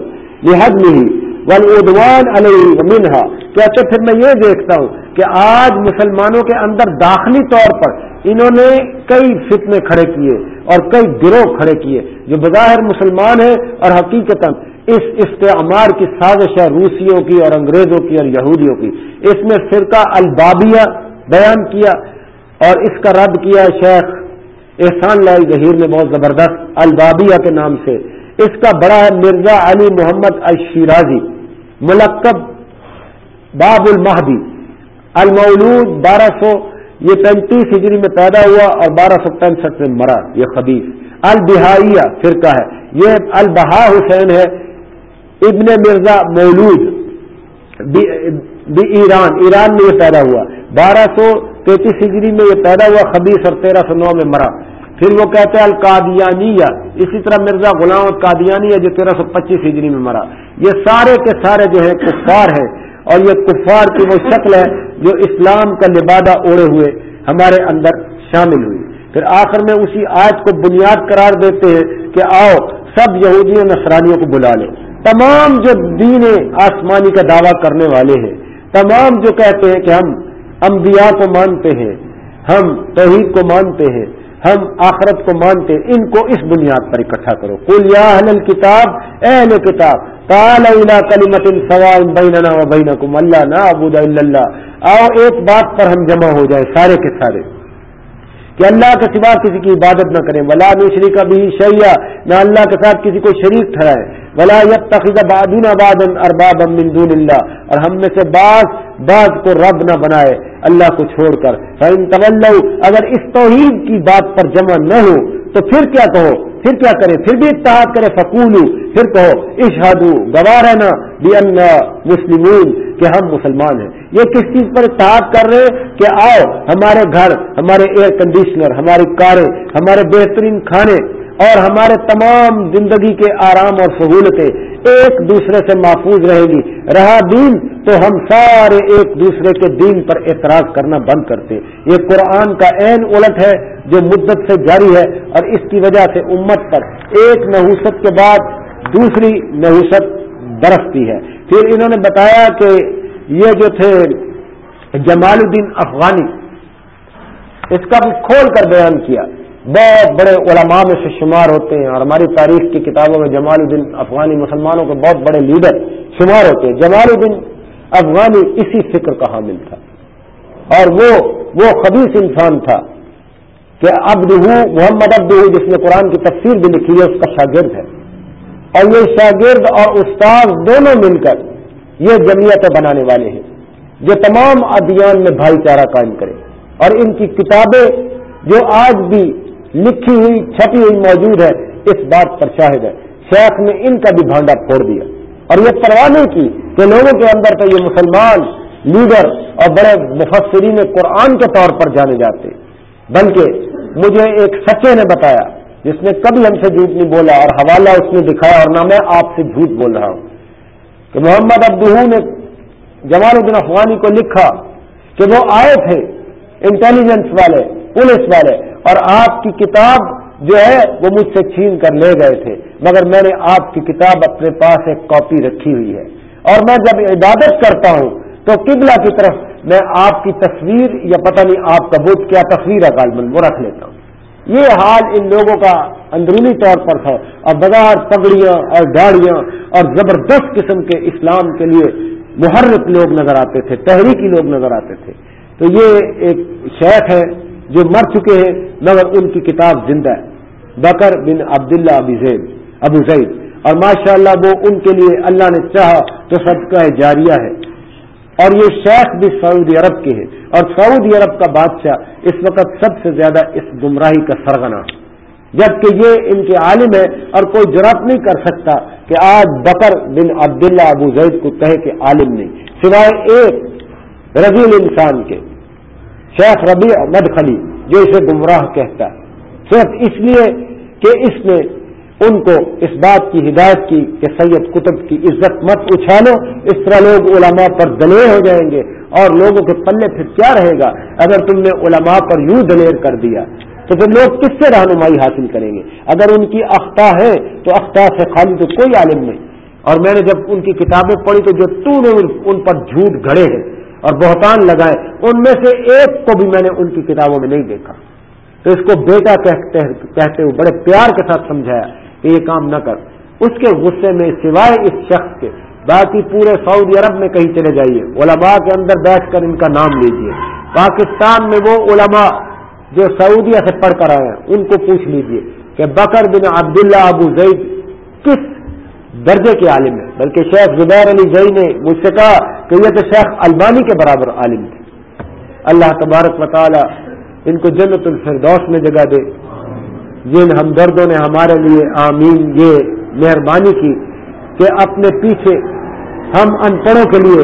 لحدمه والعدوان علیہ منہا۔ کہتے اچھا، پھر میں یہ دیکھتا ہوں کہ آج مسلمانوں کے اندر داخلی طور پر انہوں نے کئی فتنے کھڑے کیے اور کئی گروہ کھڑے کیے جو بظاہر مسلمان ہیں اور حقیقت اس استعمار کی سازش ہے روسیوں کی اور انگریزوں کی اور یہودیوں کی۔ اس میں فرقہ البابیہ بیان کیا اور اس کا رد کیا شیخ احسان لال ظہیر نے بہت زبردست البابیہ کے نام سے۔ اس کا بڑا ہے مرزا علی محمد الشیرازی، ملقب باب المہدی۔ المولود بارہ سو یہ پینتیس ہجری میں پیدا ہوا اور بارہ سو پینسٹھ میں مرا، یہ خبیص البہائیہ فرقہ ہے۔ یہ البہا حسین ہے۔ ابن مرزا مولود ایران ایران میں یہ پیدا ہوا۔ بارہ سو تینتیس ہجری میں یہ پیدا ہوا خبیص اور تیرہ سو نو میں مرا۔ پھر وہ کہتے ہیں القادیانیہ۔ اسی طرح مرزا غلام القادیانی جو تیرہ سو پچیس ہجری میں مرا۔ یہ سارے کے سارے جو ہے کفار ہیں۔ اور یہ کفار کی وہ شکل ہے جو اسلام کا لبادہ اوڑے ہوئے ہمارے اندر شامل ہوئی۔ پھر آخر میں اسی آیت کو بنیاد قرار دیتے ہیں کہ آؤ سب یہودیوں نسرانیوں کو بلا لیں تمام جو دین آسمانی کا دعویٰ کرنے والے ہیں، تمام جو کہتے ہیں کہ ہم انبیاء کو مانتے ہیں، ہم توحید کو مانتے ہیں ہم آخرت کو مانتے ان کو اس بنیاد پر اکٹھا کرو۔ کل یا اہل کتاب اہل کتاب تال کلیمت بیننا و بینکم، اللہ نا ابود اللہ۔ آؤ، ایک بات پر ہم جمع ہو جائے سارے کے سارے۔ کہ اللہ کے سوا کسی کی عبادت نہ کریں۔ ولا نشری کا بھی شیا نہ اللہ کے ساتھ کسی کو شریک ٹھہرائے ولا یب تقید بادن آباد ارباب دون اللہ اور ہم میں سے بعض بعض کو رب نہ بنائے اللہ کو چھوڑ کر۔ فن اگر اس توحید کی بات پر جمع نہ ہو، تو پھر کیا کہو؟ پھر کیا کرے؟ پھر بھی اتحاد کرے فکول پھر کہو، اشہدو، گواہ رہنا بھی اللہ مسلمون، کہ ہم مسلمان ہیں۔ یہ کس چیز پر اتحاد کر رہے کہ آؤ، ہمارے گھر، ہمارے ایئر کنڈیشنر ہماری کاریں، ہمارے بہترین کھانے اور ہمارے تمام زندگی کے آرام اور سہولتیں ایک دوسرے سے محفوظ رہے گی۔ رہا دین تو ہم سارے ایک دوسرے کے دین پر اعتراض کرنا بند کرتے یہ قرآن کا عین الٹ ہے جو مدت سے جاری ہے اور اس کی وجہ سے امت پر ایک نحوست کے بعد دوسری نحوست برستی ہے۔ پھر انہوں نے بتایا کہ یہ جو تھے جمال الدین افغانی، اس کا بھی کھول کر بیان کیا۔ بہت بڑے علماء میں سے شمار ہوتے ہیں اور ہماری تاریخ کی کتابوں میں جمال الدین افغانی مسلمانوں کے بہت بڑے لیڈر شمار ہوتے ہیں۔ جمال الدین افغانی اسی فکر کا حامل تھا اور وہ وہ خبیص انسان تھا کہ ابد محمد ابد جس نے قرآن کی تفسیر بھی لکھی ہے، اس کا شاگرد ہے۔ اور یہ شاگرد اور استاد دونوں مل کر یہ جمعیتیں بنانے والے ہیں، جو تمام ادیان میں بھائی چارہ قائم کرے۔ اور ان کی کتابیں جو آج بھی لکھی ہوئی چھپی ہوئی موجود ہے، اس بات پر شاہد ہے۔ شیخ نے ان کا بھی بھانڈا پھوڑ دیا۔ اور یہ پرواہ نہیں کی کہ لوگوں کے اندر تو یہ مسلمان لیڈر اور بڑے مفسرین قرآن کے طور پر جانے جاتے۔ بلکہ مجھے ایک سچے نے بتایا، جس نے کبھی ہم سے جھوٹ نہیں بولا اور حوالہ اس نے دکھایا اور نہ میں آپ سے جھوٹ بول رہا ہوں۔ کہ محمد ابدہ نے جمال الدین افغانی کو لکھا کہ وہ آئے تھے انٹیلیجنس والے، پولیس والے اور آپ کی کتاب جو ہے وہ مجھ سے چھین کر لے گئے تھے، مگر میں نے آپ کی کتاب اپنے پاس ایک کاپی رکھی ہوئی ہے۔ اور میں جب عبادت کرتا ہوں تو قبلہ کی طرف میں آپ کی تصویر یا پتہ نہیں آپ کا بدھ کیا تصویر ہے، غالباً وہ رکھ لیتا ہوں۔ یہ حال ان لوگوں کا اندرونی طور پر تھا اور بغیر پگڑیاں اور گاڑیاں اور زبردست قسم کے اسلام کے لیے محرک لوگ نظر آتے تھے، تحریکی لوگ نظر آتے تھے۔ تو یہ ایک شیخ ہے جو مر چکے ہیں، مگر ان کی کتاب زندہ ہے۔ بکر بن عبداللہ ابی زید، ابو زید۔ اور ماشاء اللہ وہ ان کے لیے اللہ نے چاہا تو سب کا جاریہ ہے۔ اور یہ شیخ بھی سعودی عرب کے ہیں۔ اور سعودی عرب کا بادشاہ اس وقت سب سے زیادہ اس گمراہی کا سرگنا جبکہ یہ ان کے عالم ہے اور کوئی جرات نہیں کر سکتا کہ آج بکر بن عبداللہ ابو زید کو کہے کہ عالم نہیں، سوائے ایک رضیل انسان کے۔ شیخ ربیع احمد خلی جو اسے گمراہ کہتا ہے۔ صرف اس لیے کہ اس نے ان کو اس بات کی ہدایت کی کہ سید قطب کی عزت مت اچھالو، اس طرح لوگ علماء پر دلیر ہو جائیں گے اور لوگوں کے پلے پھر کیا رہے گا اگر تم نے علماء پر یوں دلیر کر دیا؟ تو پھر لوگ کس سے رہنمائی حاصل کریں گے؟ اگر ان کی اختہ ہے تو اختہ سے خالی تو کوئی عالم نہیں۔ اور میں نے جب ان کی کتابیں پڑھی تو جو تو نے ان پر جھوٹ گھڑے ہیں اور بہتان لگائے، ان میں سے ایک کو بھی میں نے ان کی کتابوں میں نہیں دیکھا۔ تو اس کو بیٹا کہتے ہوئے بڑے پیار کے ساتھ سمجھایا کہ یہ کام نہ کر۔ اس کے غصے میں سوائے اس شخص کے، باقی پورے سعودی عرب میں کہیں چلے جائیے۔ علماء کے اندر بیٹھ کر ان کا نام لیجیے۔ پاکستان میں وہ علماء جو سعودیہ سے پڑھ کر آئے ہیں، ان کو پوچھ لیجیے کہ بکر بن عبداللہ ابو زید کس درجے کے عالم ہے؟ بلکہ شیخ زبیر علی زئی نے مجھ سے کہا کہ یہ تو شیخ البانی کے برابر عالم تھے اللہ تبارک و تعالی ان کو جنت الفردوس میں جگہ دے۔ جن ہمدردوں نے ہمارے لیے آمین، یہ مہربانی کی کہ اپنے پیچھے ہم ان پڑھوں کے لیے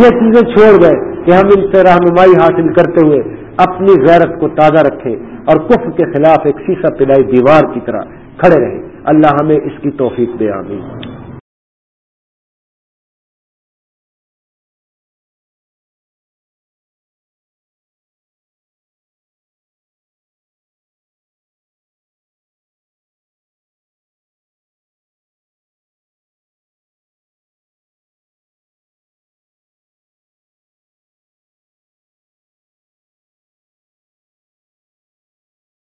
یہ چیزیں چھوڑ گئے کہ ہم ان سے رہنمائی حاصل کرتے ہوئے اپنی غیرت کو تازہ رکھیں اور کفر کے خلاف ایک سیسا پلائی دیوار کی طرح کھڑے رہیں اللہ ہمیں اس کی توفیق دے، آمین۔